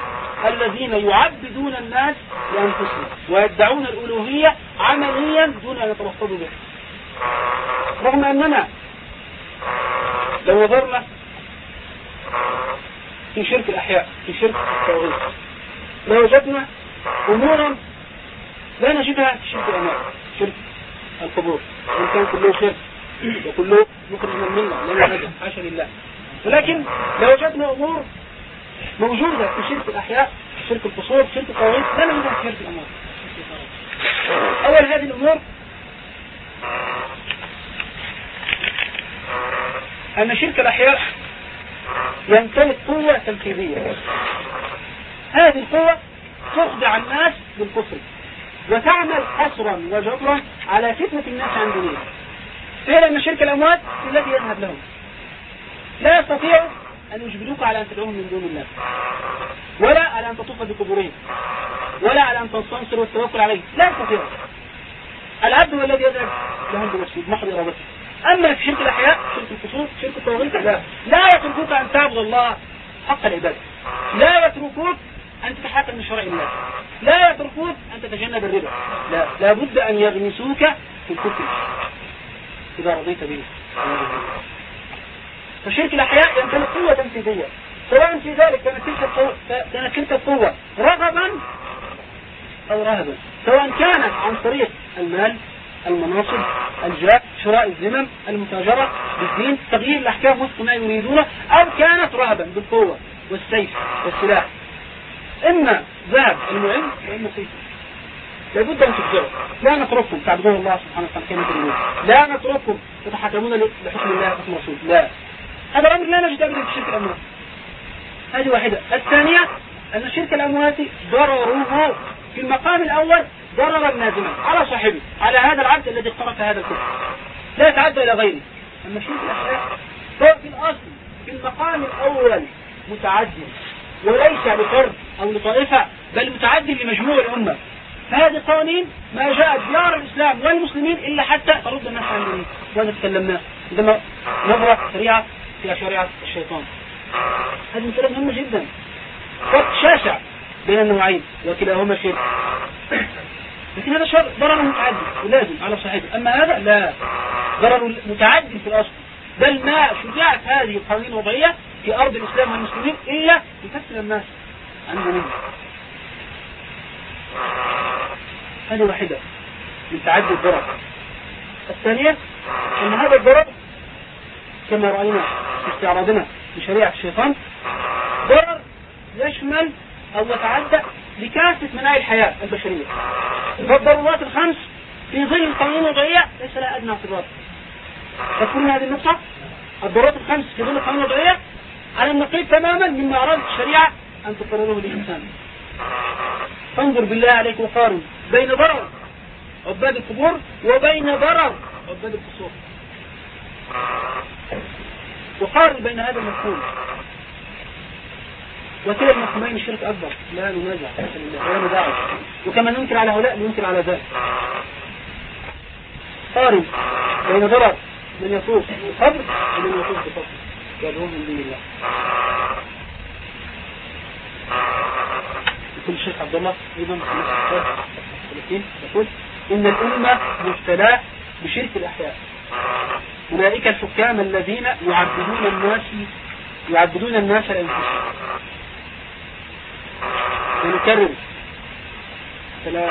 الذين يعبدون الناس لأنفسهم ويدعون الألوهية عمليا دون أن يتلفظوا به رغم أننا لو نظرنا في شرك الأحياء في شرك التوحيد. لوجدنا أمورا لا نجدها في شرك الأموات شرك القبور. وإن كان كله شرك وكله مخرج من الملة لا نجد حاشا لله. ولكن لوجدنا أمور موجودة في شرك الأحياء في شرك القصور في شرك القوانين لا نجدها في شرك الأموات أول هذه الأمور أن شرك الأحياء يمتلك قوة تنفيذية هذه القوة تخضع الناس بالكفر وتعمل حصرا وجبرا على فتنة الناس عن دينهم فعلا أن شرك الأموات الذي يذهب لهم. لا يستطيع أن يجبروك على أن تدعوهم من دون الله. ولا على أن تطوف بقبورهم. ولا على أن تستنصر والتوكل عليه لا يستطيع. العبد هو الذي يذهب لهم بنفسه بمحض إرادته أما في شرك الأحياء شرك القصور شرك الطواغيت لا. لا يتركوك أن تعبد الله حق العبادة. لا يتركوك أن تتحكم من شرع الله. لا يتركوك أن تتجنب الربا. لا. لابد أن يغمسوك في الكفر. إذا رضيت به فشرك الأحياء يمتلك قوة تنفيذية سواء في ذلك كانت تلك القوة كانت تلك القوة رغبا أو رهبا سواء كانت عن طريق المال المناصب الجاه شراء الذمم المتاجرة بالدين تغيير الأحكام وفق ما يريدونه أو كانت رهبا بالقوة والسيف والسلاح. إما ذهب المعين وإما سيف. لابد أن تخبروا لا نترككم تعبدون الله سبحانه وتعالى كما تريدون لا نترككم تتحكمون لحكم الله وحكم رسول لا. هذا الأمر لا نجد أبدا في شرك الأموات هذه واحدة. الثانية أن شرك الأموات ضرره في المقام الأول ضررا لازما على صاحبه على هذا العبد الذي اقترف هذا الكفر. لا يتعدى إلى غيره. أما شرك الأشياء في الأصل في المقام الأول متعدي وليس لفرد أو لطائفة بل متعدي لمجموع الأمة. فهذه قوانين ما جاءت ديار الإسلام والمسلمين إلا حتى ترد الناس عن دينهم وهذا تكلمناه عندما نظرة سريعة في شريعة الشيطان. هذه مسألة مهمة جدا. فرق شاسع بين النوعين وكلاهما شرك لكن هذا شر ضرر متعدي ولازم على صاحبه أما هذا لا ضرر متعدي في الأصل. بل ما شجاعت هذه القوانين الوضعية في أرض الإسلام والمسلمين إلا لتسل الناس عن دينهم هذه واحدة من تعدي الضرر. الثانية أن هذا الضرر كما رأينا في استعراضنا لشريعة الشيطان ضرر يشمل أو يتعدى لكافة مناهي الحياة البشرية. فالضرورات الخمس في ظل القانون الوضعية ليس لها أدنى اعتبار تذكرون هذه النقطة؟ الضرورات الخمس في ظل القانون الوضعية على النقيض تماما مما أرادت الشريعة أن تقرره للإنسان. فانظر بالله عليك وقارن بين ضرر عباد القبور وبين ضرر عباد القصور. وقارن بين هذا المفهوم. وكلا المفهومين الشرك أكبر. لا ننازع. ولا نداعي وكما ننكر على هؤلاء ننكر على ذلك. قارن بين ضرر من يطوف بالقبر ومن يطوف بفضل. يدعوهم من دون الله يقول الشيخ عبد الله أيضا في يقول إن الأمة مبتلاه بشرك الأحياء. أولئك الحكام الذين يعبدون الناس يعبدون الناس لأنفسهم. ونكرر. فلا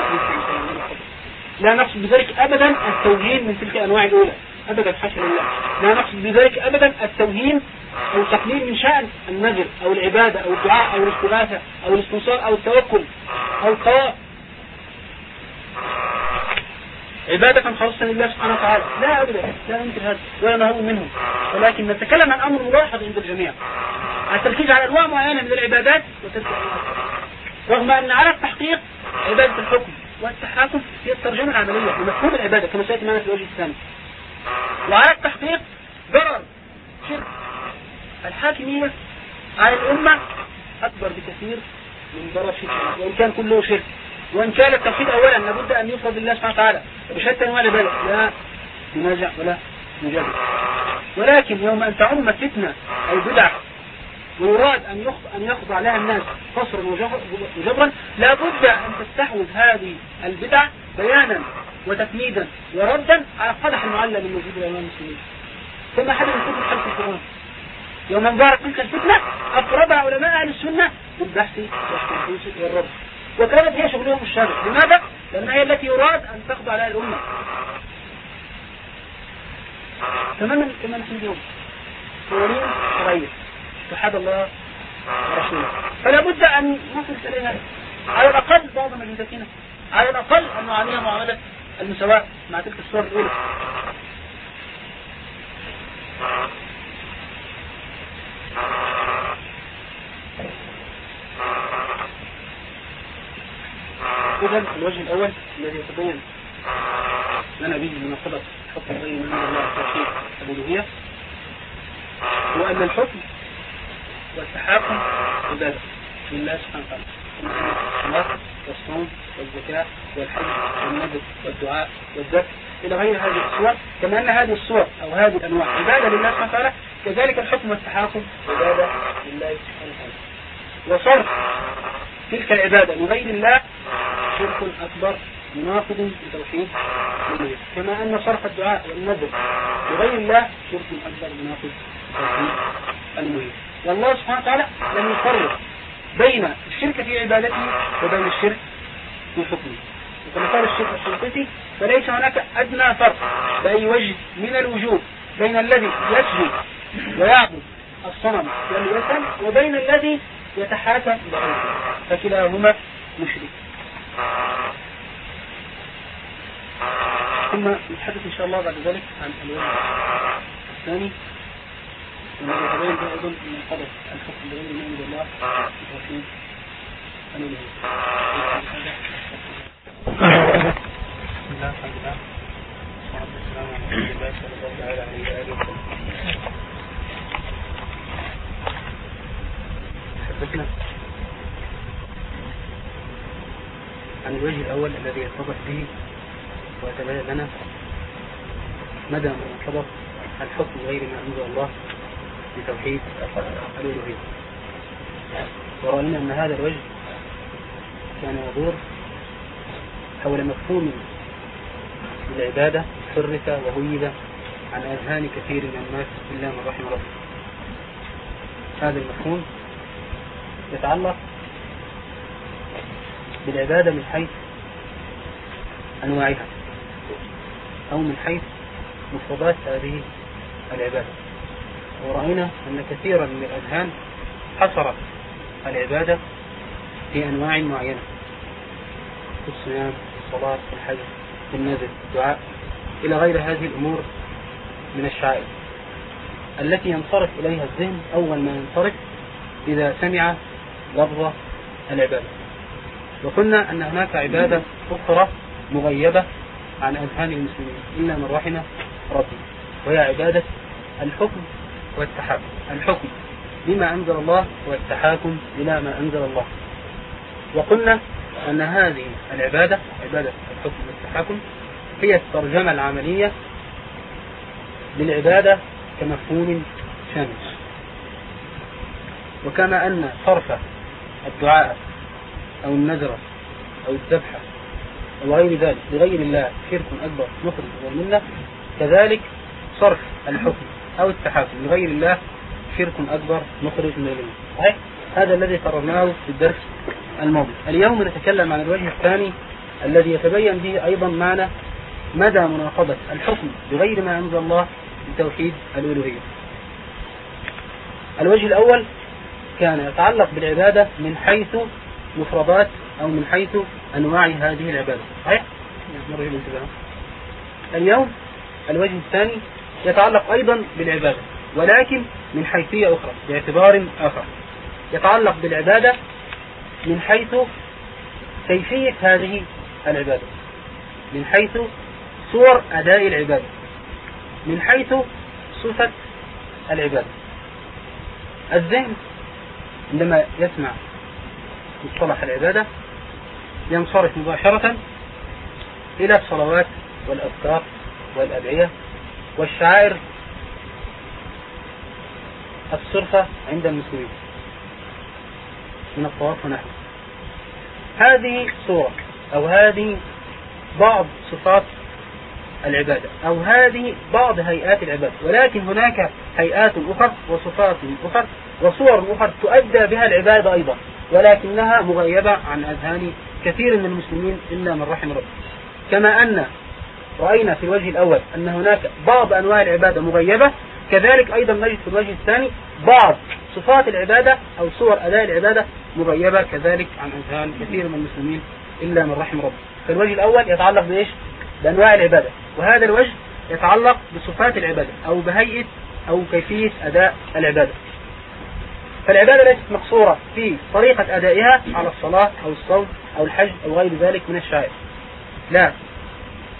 لا نقصد بذلك ابدا التوهين من تلك الأنواع الأولى. ابدا حاشا لله لا نقصد بذلك ابدا التوهين أو تقليل من شأن النذر أو العبادة أو الدعاء أو الاستغاثة أو الاستنصار أو التوكل أو القواء عبادة خاصة لله سبحانه وتعالى. لا أبدا لا ننكر هذا ولا نهو منهم. ولكن نتكلم عن أمر ملاحظ عند الجميع. التركيز على أنواع معينة من العبادات رغم أن على التحقيق عبادة الحكم والتحاكم هي الترجمة العملية لمفهوم العبادة كما سيأتي معنا في الوجه الثاني. وعلى التحقيق ضرر شرك. الحاكمية على الأمة أكبر بكثير من ضرر شرك. وإن كان كله شرك. وإن كان التوحيد أولا لابد أن يفرض الله سبحانه وتعالى. بشتى أنواع العبادة لا ننازع ولا نجادل ولكن يوم أن تعم فتنة أو بدعة ويراد أن أن يخضع لها الناس قصرا وجبرا لابد أن تستحوذ هذه البدع بيانا وتفنيدا وردا على القدح المعلم الموجود بين المسلمين. ثم من كتب خلف القرآن. يوم ان ظهرت تلك الفتنة أقربها علماء أهل السنة بالبحث والتنفيذ والرد. وكانت هي شغلهم الشرع لماذا؟ لأنها هي التي يراد أن تخضع لها الأمة. تماما كما نحن اليوم. قوانين شرعية. تحاد الله ورسوله. فلا بد أن نصل إليها على الأقل بعض مجلساتنا على الأقل أن نعاملها معاملة المساواة مع تلك الصور الأولى. إذا الوجه الأول الذي يتبين لنا به مناسبة حكم غير من الله التوحيد الألوهية هو أن الحكم والتحاكم عبادة لله سبحانه وتعالى. الصلاة والصوم والزكاة والحج والنذر والدعاء والذكر إلى غير هذه الصور كما أن هذه الصور أو هذه الأنواع عبادة لله سبحانه وتعالى كذلك الحكم والتحاكم عبادة لله سبحانه وتعالى. وصرف تلك العبادة لغير الله شرك أكبر مناقض لتوحيد الألوهية كما أن صرف الدعاء والنذر لغير الله شرك أكبر مناقض لتوحيد الألوهية والله سبحانه وتعالى لم يفرق بين الشرك في عبادته وبين الشرك في حكمه. وكما قال الشيخ الشنقيطي فليس هناك أدنى فرق بأي وجه من الوجوه بين الذي يسجد ويعبد الصنم والوثن وبين الذي يتحاكم إلى غيره فكلاهما مشرك. ثم نتحدث إن شاء الله بعد ذلك عن الوجه الثاني. والذي يتبين به أيضا من قدر الحكم بغير ما أنزل الله بتوحيد الألوهية بسم الله الحمد لله الله تعالى عن الوجه الأول الذي يتضح به ويتبين لنا مدى مرتبط الحكم غير ما أنزل الله بتوحيد الألوهية ورأينا أن هذا الوجه كان يدور حول مفهوم العبادة حرك وهيب عن أذهان كثير من الناس إلا من رحم ربه. هذا المفهوم يتعلق بالعبادة من حيث أنواعها أو من حيث مفردات هذه العبادة. ورأينا أن كثيرا من الأذهان حصرت العبادة في أنواع معينة في الصيام في الصلاة في الحج في النذر الدعاء إلى غير هذه الأمور من الشعائر التي ينصرف إليها الذهن أول ما ينصرف إذا سمع لفظ العبادة. وقلنا أن هناك عبادة أخرى مغيبة عن أذهان المسلمين. إلا من رحم ربي. وهي عبادة الحكم والتحاكم. الحكم بما أنزل الله والتحاكم إلى ما أنزل الله. وقلنا أن هذه العبادة عبادة الحكم والتحاكم هي الترجمة العملية للعبادة كمفهوم شامل. وكما أن صرف الدعاء أو النذر أو الذبح أو غير ذلك لغير الله شرك أكبر مخرج والمنة كذلك صرف الحكم أو التحاكم لغير الله شرك أكبر مخرج من الملة صحيح؟ هذا الذي قررناه في الدرس الماضي. اليوم نتكلم عن الوجه الثاني الذي يتبين به أيضا معنى مدى مناقضة الحكم بغير ما أنزل الله بتوحيد الألوهية. الوجه الأول كان يتعلق بالعبادة من حيث مفردات أو من حيث أنواع هذه العبادة. صحيح؟ نرجو الانتباه اليوم الوجه الثاني يتعلق أيضا بالعبادة ولكن من حيثية أخرى باعتبار آخر. يتعلق بالعبادة من حيث كيفية هذه العبادة من حيث صور أداء العبادة من حيث صفة العبادة. الذهن عندما يسمع مصطلح العبادة ينصرف مباشرة إلى الصلوات والأذكار والأدعية والشعائر الصرفة عند المسلمين. من الطواف ونحوه هذه صورة أو هذه بعض صفات العبادة أو هذه بعض هيئات العبادة. ولكن هناك هيئات أخرى وصفات أخرى وصور أخرى تؤدى بها العبادة أيضا. ولكنها مغيبة عن أذهان كثير من المسلمين إلا من رحم ربه. كما أن رأينا في الوجه الأول أن هناك بعض أنواع العبادة مغيبة كذلك أيضا نجد في الوجه الثاني بعض صفات العبادة أو صور أداء العبادة مغيبة كذلك عن أذهان كثير من المسلمين إلا من رحم ربه. فالوجه الأول يتعلق بإيش؟ بأنواع العبادة. وهذا الوجه يتعلق بصفات العبادة أو بهيئة أو كيفية أداء العبادة. فالعبادة ليست مقصورة في طريقة أدائها على الصلاة أو الصوم أو الحج أو غير ذلك من الشعائر لا.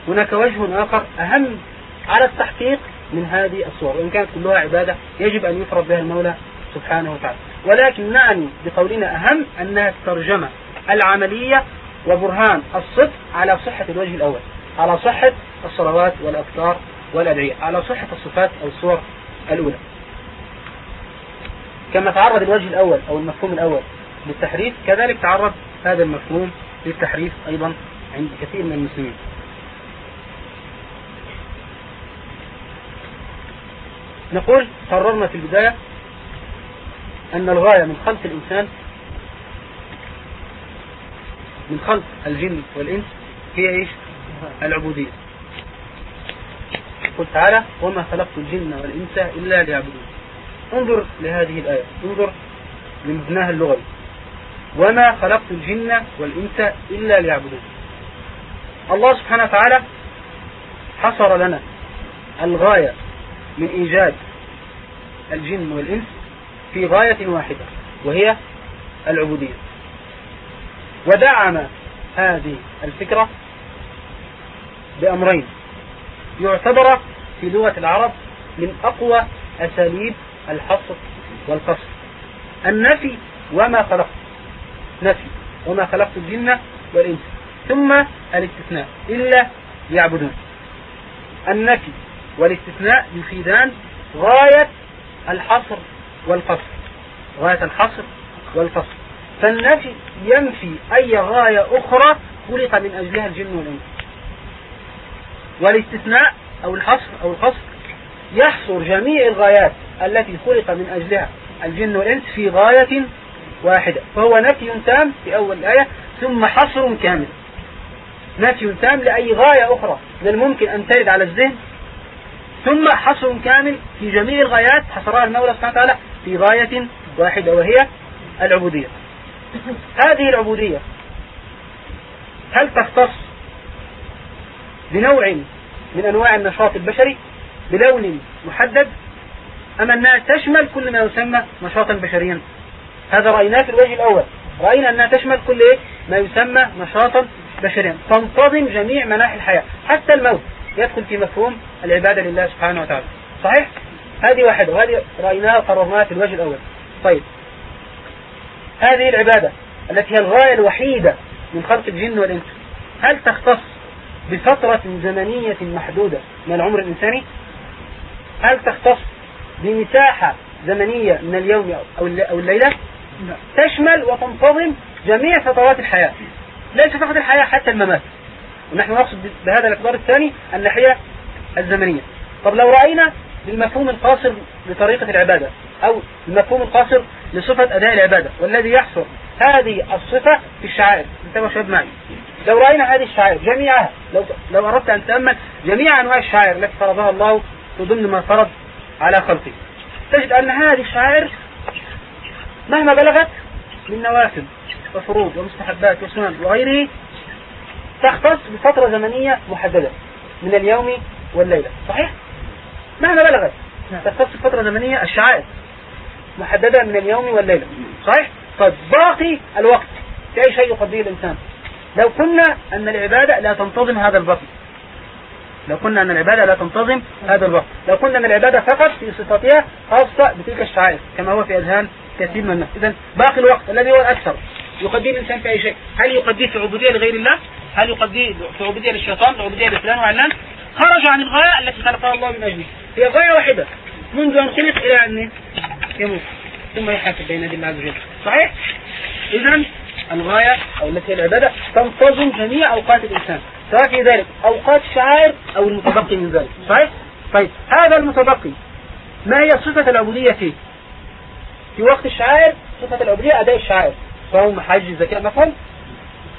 هناك وجه آخر أهم على التحقيق من هذه الصور وإن كانت كلها عبادة يجب أن يفرض بها المولى سبحانه وتعالى. ولكن نعني بقولنا أهم أنها الترجمة العملية وبرهان الصدق على صحة الوجه الأول على صحة الصلوات والأفكار والأدعية على صحة الصفات أو الصور الأولى. كما تعرض الوجه الأول أو المفهوم الأول للتحريف كذلك تعرض هذا المفهوم للتحريف أيضا عند كثير من المسلمين. نقول قررنا في البداية أن الغاية من خلق الإنسان من خلق الجن والإنس هي إيش؟ العبودية. قل تعالى وما خلقت الجن والإنس إلا ليعبدون. انظر لهذه الآية. انظر لمبناها اللغوي. وما خلقت الجن والإنس إلا ليعبدون. الله سبحانه وتعالى حصر لنا الغاية من إيجاد الجن والإنس في غاية واحدة وهي العبودية. ودعم هذه الفكرة بأمرين. يعتبر في لغة العرب من أقوى أساليب الحصر والقصر. النفي وما خلقت. نفي وما خلقت الجن والإنس. ثم الاستثناء. إلا يعبدون. النفي والاستثناء يفيدان غاية الحصر والقصر. غاية الحصر والقصر. فالنفي ينفي أي غاية أخرى خلق من أجلها الجن والإنس. والاستثناء أو الحصر أو القصر يحصر جميع الغايات التي خلق من أجلها الجن والإنس في غاية واحدة فهو نفي تام في أول الآية ثم حصر كامل. نفي تام لأي غاية أخرى من الممكن أن ترد على الذهن. ثم حصر كامل في جميع الغايات حصرها المولى سبحانه وتعالى في غاية واحدة وهي العبودية. هذه العبودية هل تختص بنوع من أنواع النشاط البشري؟ بلون محدد أم أنها تشمل كل ما يسمى نشاطا بشريا. هذا رأيناه في الوجه الأول. رأينا أنها تشمل كل إيه؟ ما يسمى نشاطا بشريا. تنتظم جميع مناحي الحياة. حتى الموت يدخل في مفهوم العبادة لله سبحانه وتعالى. صحيح؟ هذه واحدة وهذه رأيناها وقررناها في الوجه الأول. طيب. هذه العبادة التي هي الغاية الوحيدة من خلق الجن والإنس هل تختص بفترة زمنية محدودة من العمر الإنساني؟ هل تختص بمساحة زمنية من اليوم أو الليلة؟ تشمل وتنتظم جميع فترات الحياة. ليس فقط الحياة حتى الممات. ونحن نقصد بهذا الاعتبار الثاني الناحية الزمنية. طب لو رأينا بالمفهوم القاصر لطريقة العبادة أو المفهوم القاصر لصفة أداء العبادة والذي يحصر هذه الصفة في الشعائر. انتبهوا شباب معي. لو رأينا هذه الشعائر جميعها لو, لو أردت أن تأمل جميع أنواع الشعائر التي فرضها الله في ضمن ما فرض على خلقه تجد أن هذه الشعائر مهما بلغت من نوافل وفروض ومستحبات وسنن وغيره تختص بفترة زمنية محددة من اليوم والليلة. صحيح؟ مهما بلغت تختص بفترة زمنية الشعائر محددة من اليوم والليلة. صحيح؟ طيب باقي الوقت في أي شيء يقضيه الإنسان. لو كنا أن العبادة لا تنتظم هذا البطن لو كنا أن العبادة لا تنتظم هذا الوقت. لو كنا أن العبادة فقط في صفاتها خاصة بتلك الشعائر كما هو في أذهان كثير من الناس إذا باقي الوقت الذي هو الأكثر. يقديه الإنسان في أي شيء. هل يقديه في عبودية لغير الله؟ هل يقديه في عبودية للشيطان في عبودية لفلان وعلان؟ خرج عن الغاية التي خلقها الله من أجله هي غاية واحدة. منذ أن خلق إلى أن يموت. ثم يحاسب بين يدي الله عز وجل. صحيح؟ إذا الغاية أو التي هي العبادة تنتظم جميع أوقات الإنسان. سواء في ذلك أوقات الشعائر أو المتبقي من ذلك صحيح؟ طيب هذا المتبقي ما هي صفة العبودية فيه؟ في وقت الشعائر صفة العبودية أداء الشعائر صوم حج زكاة مفهوم؟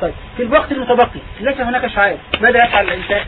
طيب في الوقت المتبقي ليس هناك شعائر ماذا يفعل الإنسان؟